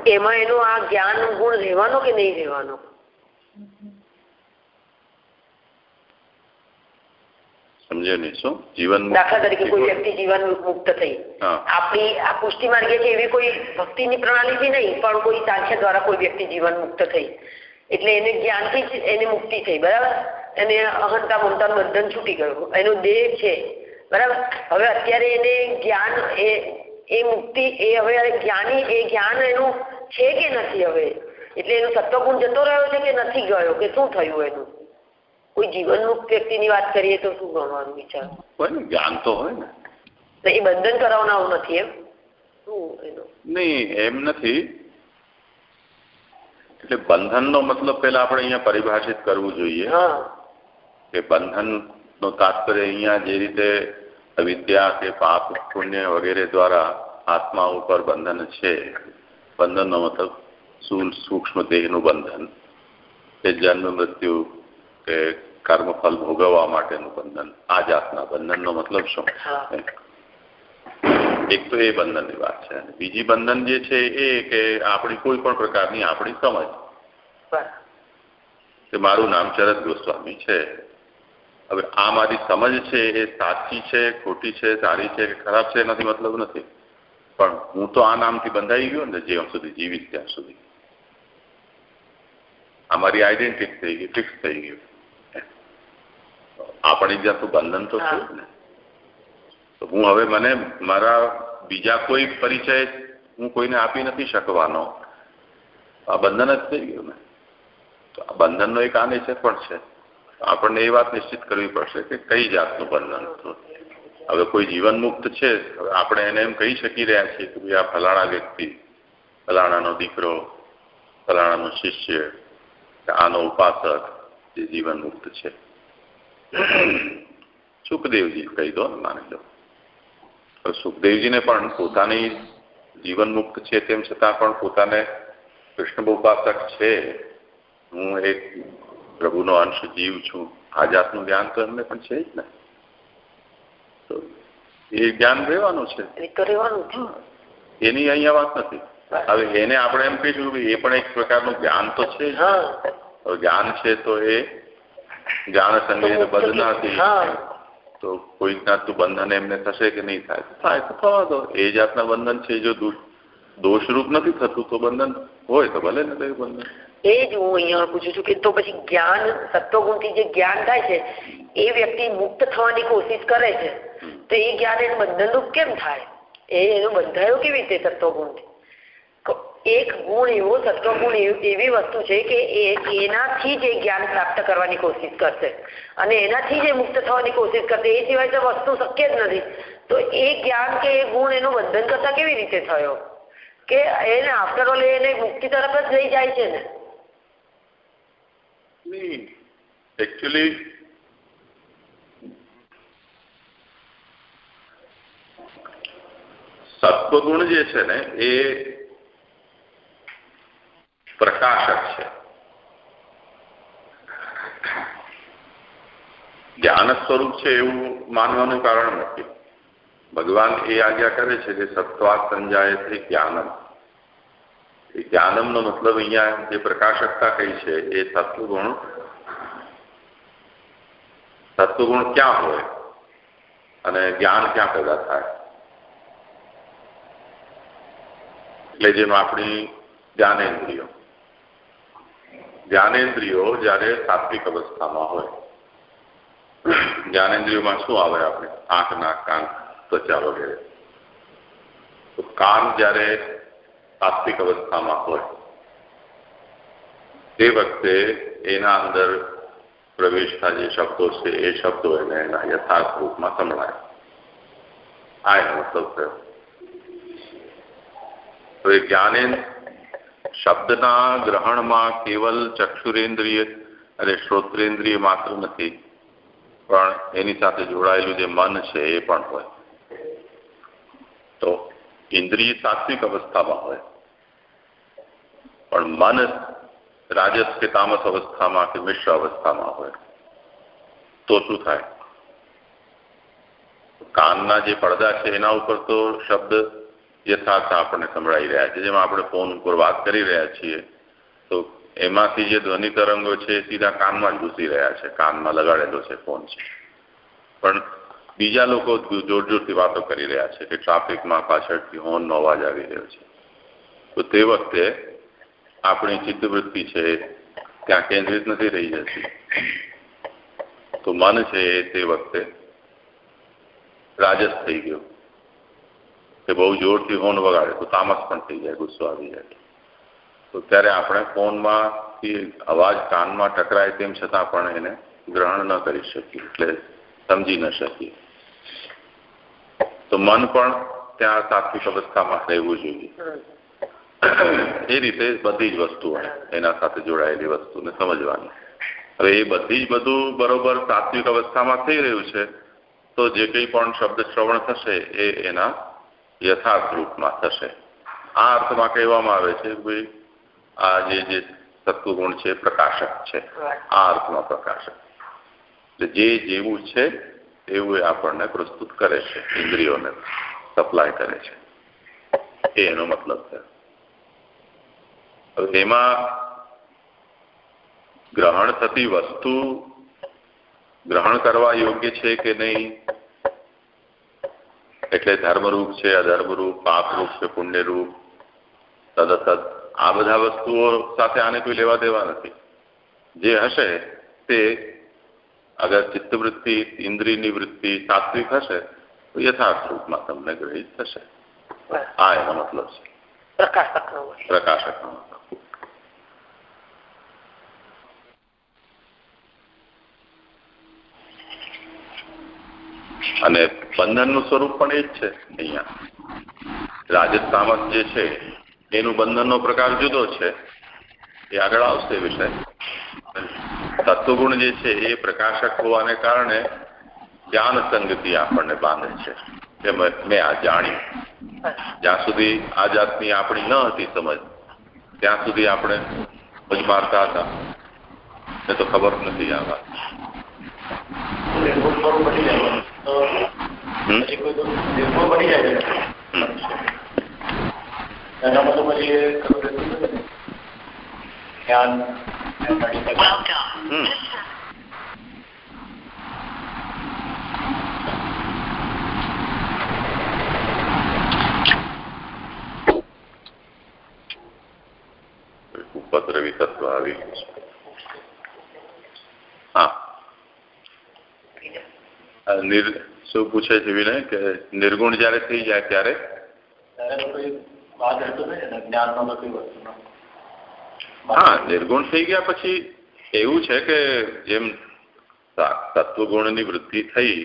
એમાં એનું આ જ્ઞાન ગુણ રહેવાનો કે નહીં રહેવાનો? સમજે નહીં શું? જીવન દાખલા તરીકે કોઈ વ્યક્તિ જીવન મુક્ત થઈ. આપણી આ પુષ્ટિ માર્ગે છે એવી કોઈ ભક્તિની પ્રણાલીથી નહીં પણ કોઈ સાંખ્ય દ્વારા કોઈ વ્યક્તિ જીવન મુક્ત થઈ. એટલે એને જ્ઞાનથી જ એને મુક્તિ થઈ બરાબર? એને અહંતા મમતાનું બંધન છૂટી ગયું. એનો દેહ છે. બરાબર? હવે અત્યારે એને જ્ઞાન એ એ મુક્તિ એ હવે જ્ઞાની એ જ્ઞાન એનું છે કે નથી હવે? એટલે એનો સત્વગુણ જતો રહ્યો છે કે નથી ગયો? કે શું થયું એનું? કોઈ જીવન વ્યક્તિની વાત કરીએ તો શું ગણવાનું વિચાર? હોય ને જ્ઞાન તો હોય ને. એ બંધન કરાવનારું નથી એમ? શું એનું? નહીં એમ નથી. એટલે બંધનનો મતલબ પેલા આપણે અહીંયા પરિભાષિત કરવું જોઈએ કે બંધન નો તાત્પર્ય અહીંયા જે રીતે અવિદ્યા કે પાપ પુણ્ય વગેરે દ્વારા આત્મા ઉપર બંધન છે બંધનનો મતલબ સૂક્ષ્મ દેહનું બંધન કે જન્મ મૃત્યુ કે કર્મફલ ભોગવવા માટેનું બંધન આ જાતના બંધનનો મતલબ શું? એક તો એ બંધનની વાત છે. બીજી બંધન જે છે એ કે આપણી કોઈ પણ પ્રકારની આપણી સમજ. કે મારું નામ શરદ ગોસ્વામી છે. હવે આ મારી સમજ છે, એ સાચી છે, ખોટી છે, સારી છે કે ખરાબ છે, એનાથી મતલબ નથી. પણ હું તો આ નામથી બંધાઈ ગયો ને જ્યાં સુધી જીવીશ ત્યાં સુધી. આ મારી આઈડેન્ટિટી થઈ ગઈ ફિક્સ થઈ ગયું આપણી જાતનું બંધન તો છે ને. તો હું હવે મને મારા બીજા કોઈ પરિચય હું કોઈને આપી નથી શકવાનો. આ બંધન જ થઈ ગયું ને. તો આ બંધનનો એક આને છે પણ છે. આપણને એ વાત નિશ્ચિત કરવી પડશે કે કઈ જાતનું બંધન હવે કોઈ જીવન મુક્ત છે? હવે આપણે એને એમ કહી શકી રહ્યા છીએ કે ભાઈ આ ફલાણા વ્યક્તિ, ફલાણાનો દીકરો, ફલાણાનો શિષ્ય આનો ઉપાસક જે જીવન મુક્ત છે. સુખદેવજી કહી દો માની લો. સુખદેવજીને પણ પોતાની જીવન મુક્ત છે તેમ છતાં પણ પોતાને કૃષ્ણ ઉપાસક છે. હું એક પ્રભુનો અંશ જીવ છું. આ જાતનું જ્ઞાન તો એમને પણ છે જ ને. તો એ જ્ઞાન રહેવાનું છે. એની અહીંયા વાત નથી. હવે એને આપણે એમ કહીશું કે એ પણ એક પ્રકારનું જ્ઞાન તો છે જ્ઞાન છે તો એ જ્ઞાન સંગે બદનાથી તો કોઈ જાતનું બંધન એમને થશે કે નહીં થાય? થાય તો થવા દો. એ જાતના બંધન છે જો દોષરૂપ નથી થતું તો બંધન હોય તો ભલે ને બંધન. એ જ હું અહીંયા પૂછું છું કે તો પછી જ્ઞાન સત્વગુણથી જે જ્ઞાન થાય છે, એ વ્યક્તિ મુક્ત થવાની કોશિશ કરે છે, તો એ જ્ઞાન એનું બંધનરૂપ કેમ થાય? એ એનું બંધાયો કેવી રીતે સત્વગુણથી એક ગુણ એવો, સત્વગુણ એવી વસ્તુ છે કે એનાથી જ એ જ્ઞાન પ્રાપ્ત કરવાની કોશિશ કરશે. અને એનાથી જ મુક્ત થવાની કોશિશ કરશે. એ સિવાય તો વસ્તુ શક્ય જ નથી. તો એ જ્ઞાન કે એ ગુણ એનું બંધન કરતા કેવી રીતે થયો? કે એને આફ્ટર ઓલ એને મુક્તિ તરફ જ લઈ જાય છે ને? એકચ્યુઅલી સત્વગુણ જે છે ને, એ પ્રકાશક છે. જ્ઞાન સ્વરૂપ છે એવું માનવાનું કારણ નથી. ભગવાન એ આજ્ઞા કરે છે કે સત્વા સંજાય છે જ્ઞાનમ. જ્ઞાનમનો મતલબ અહીંયા જે પ્રકાશકતા કઈ છે, એ તત્વગુણ તત્વગુણ ક્યાં હોય અને જ્ઞાન ક્યાં પેદા થાય? એટલે જેમ આપણી જ્ઞાનેન્દ્રિયો. જ્ઞાનેન્દ્રિયો જ્યારે સાત્વિક અવસ્થામાં હોય, જ્ઞાનેન્દ્રિયોમાં શું આવે આપણે? આંખ નાક કાન, ત્વચા વગેરે. તો કાન જ્યારે સાત્વિક અવસ્થામાં હોય તે વખતે એના અંદર પ્રવેશતા જે શબ્દો છે એ શબ્દો એને એના યથાર્થ રૂપમાં સંભળાય આ એનો મતલબ થયો હવે જ્ઞાને શબ્દના ગ્રહણમાં કેવલ ચક્ષુરેન્દ્રિય અને શ્રોત્રેન્દ્રિય માત્ર નથી પણ એની સાથે જોડાયેલું જે મન છે એ પણ હોય તો ઇન્દ્રિય સાત્વિક અવસ્થામાં હોય પણ મન રાજસ કે તામસ અવસ્થામાં કે મિશ્ર અવસ્થામાં હોય. તો શું થાય? કાનના જે પડદા છે એના ઉપર તો શબ્દ યથાર્થ આપણને સંભળાઈ રહ્યા છે. જેમાં આપણે ફોન ઉપર વાત કરી રહ્યા છીએ, તો એમાંથી જે ધ્વનિ તરંગો છે સીધા કાનમાં જ ઘૂસી રહ્યા છે. કાનમાં લગાડેલો છે ફોન છે. પણ બીજા લોકો જોર જોરથી વાતો કરી રહ્યા છે કે ટ્રાફિકમાં પાછળથી હોર્નનો અવાજ આવી રહ્યો છે. તો તે વખતે આપણી ચિત્તવૃત્તિ છે, ત્યાં કેન્દ્રિત નથી રહી જતી. તો મન છે તે વખતે રાજસ થઈ ગયો. તે બહુ જોરથી હોર્ન વગાડે, તો તામસ પણ થઈ જાય, ગુસ્સો આવી જાય. તો ત્યારે આપણે ફોનમાંથી અવાજ કાનમાં ટકરાય તેમ છતાં પણ એને ગ્રહણ ન કરી શકીએ, એટલે સમજી ન શકીએ. તો મન પણ ત્યાં સાત્વિક અવસ્થામાં રહેવું જોઈએ. એ રીતે બધી જ વસ્તુઓ એના સાથે જોડાયેલી વસ્તુને સમજવાની. હવે એ બધી જ બધું બરોબર સાત્વિક અવસ્થામાં થઈ રહ્યું છે, તો જે કંઈ પણ શબ્દ શ્રવણ થશે એ એના યથાર્થ રૂપમાં થશે. આ અર્થમાં કહેવામાં આવે છે ભાઈ, આ જે જે સત્વગુણ છે પ્રકાશક છે. આ અર્થમાં પ્રકાશક. જે જેવું છે એવું એ આપણને પ્રસ્તુત કરે છે, ઇન્દ્રિયોને સપ્લાય કરે છે. એ એનો મતલબ હવે એમાં ગ્રહણ થતી વસ્તુ ગ્રહણ કરવા યોગ્ય છે કે નહીં? એટલે ધર્મરૂપ છે અધર્મરૂપ પાપરૂપ છે પુણ્યરૂપ તદતદ. આ બધા વસ્તુઓ સાથે આને કોઈ લેવા દેવા નથી. જે હશે તે અગર ચિત્તવૃત્તિ ઇન્દ્રિયની વૃત્તિ સાત્વિક હશે તો યથાર્થ રૂપમાં તમને ગ્રહિત થશે. આ એનો મતલબ છે. પ્રકાશકનો મતલબ. અને બંધનનું સ્વરૂપ પણ એ જ છે અહીંયા. રાજસ્થામક જે છે, એનું બંધનનો પ્રકાર જુદો છે. એ આગળ આવશે વિષય. તત્વગુણ જે છે, એ પ્રકાશક હોવાને કારણે જ્ઞાન સંગતિ આપણને બાંધે છે. મેં આ જાણ્યું. જ્યાં સુધી આ જાતની આપણી ન હતી સમજ, ત્યાં સુધી આપણે જ મારતા હતા. એ તો ખબર નથી આ વાત. નિર્ગુણ સ્વરૂપ બની જાય નિર શું પૂછે છે વિનય કે નિર્ગુણ જ્યારે થઈ જાય ત્યારે. હા નિર્ગુણ થઈ ગયા પછી એવું છે કે જેમ સત્વગુણની વૃદ્ધિ થઈ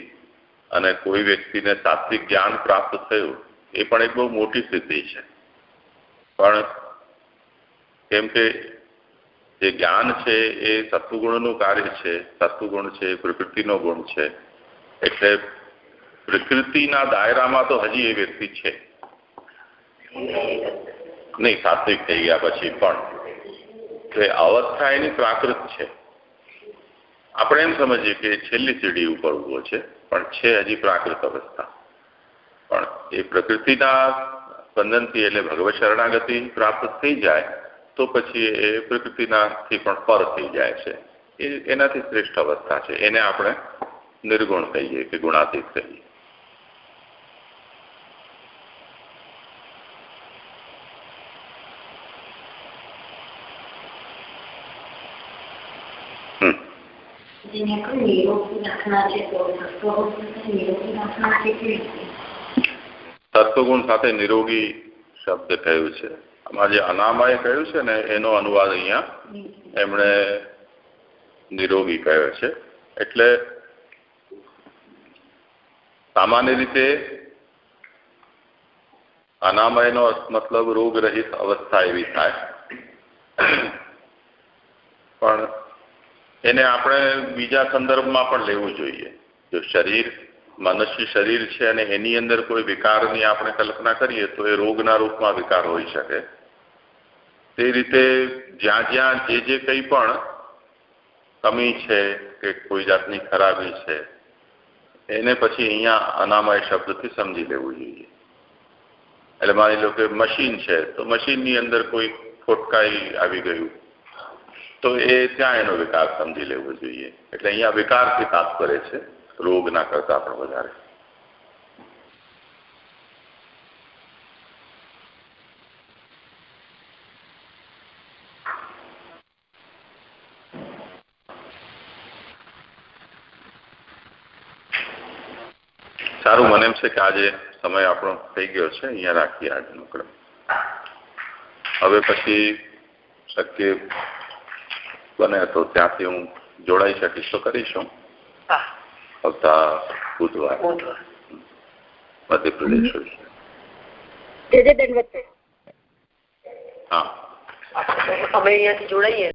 અને કોઈ વ્યક્તિને સાત્વિક જ્ઞાન પ્રાપ્ત થયું એ પણ એક બહુ મોટી સિદ્ધિ છે પણ કેમ કે જે જ્ઞાન છે એ સત્વગુણનું કાર્ય છે સત્વગુણ છે પ્રકૃતિનો ગુણ છે એટલે પ્રકૃતિના દાયરામાં તો હજી એ વ્યક્તિ છે. નહીં, સાત્વિક થઈ ગયા પછી પણ. અવસ્થા એની પ્રાકૃત છે. આપણે એમ સમજીએ કે છેલ્લી સીડી ઉપર ઊભો છે, પણ છે હજી પ્રાકૃત અવસ્થા. પણ એ પ્રકૃતિના સ્પંદનથી એટલે ભગવત શરણાગતિ પ્રાપ્ત થઈ જાય, તો પછી એ પ્રકૃતિનાથી પણ પર થઈ જાય છે. એ એનાથી શ્રેષ્ઠ અવસ્થા છે. એને આપણે નિર્ગુણ કહીએ કે ગુણાતીત કહીએ? તત્વગુણ સાથે નિરોગી શબ્દ કહ્યું છે? આમાં જે અનામાએ કહ્યું છે ને એનો અનુવાદ અહીંયા એમણે નિરોગી કહ્યો છે. એટલે સામાન્ય રીતે અનામયનો અર્થ મતલબ રોગરહિત અવસ્થા એવી થાય. પણ એને આપણે બીજા સંદર્ભમાં પણ લેવું જોઈએ. જો શરીર, મનુષ્ય શરીર છે અને એની અંદર કોઈ વિકારની આપણે કલ્પના કરીએ તો એ રોગના રૂપમાં વિકાર હોઈ શકે. તે રીતે જ્યાં જ્યાં જે જે કંઈ પણ કમી છે કે કોઈ જાતની ખરાબી છે એને પછી અહીંયા અનામય શબ્દથી સમજી લેવું જોઈએ. એટલે માની લો કે મશીન છે, તો મશીનની અંદર કોઈ ખોટકાઈ આવી ગયું, તો એ ત્યાં એનો વિકાર સમજી લેવો જોઈએ. એટલે અહીંયા વિકારથી તાત્પર્ય છે, રોગના કરતા પણ વધારે સારું મને એમ છે કે આજે સમય આપણો થઈ ગયો છે અહીંયા રાખીએ આજનો ક્રમ હવે પછી શક્ય બને તો ત્યાંથી હું જોડાઈ શકીશ. તો કરીશું હા. આવતા બુધવાર. બુધવાર. મધ્યપ્રદેશ હા. અમે અહીંયાથી જોડાઈએ.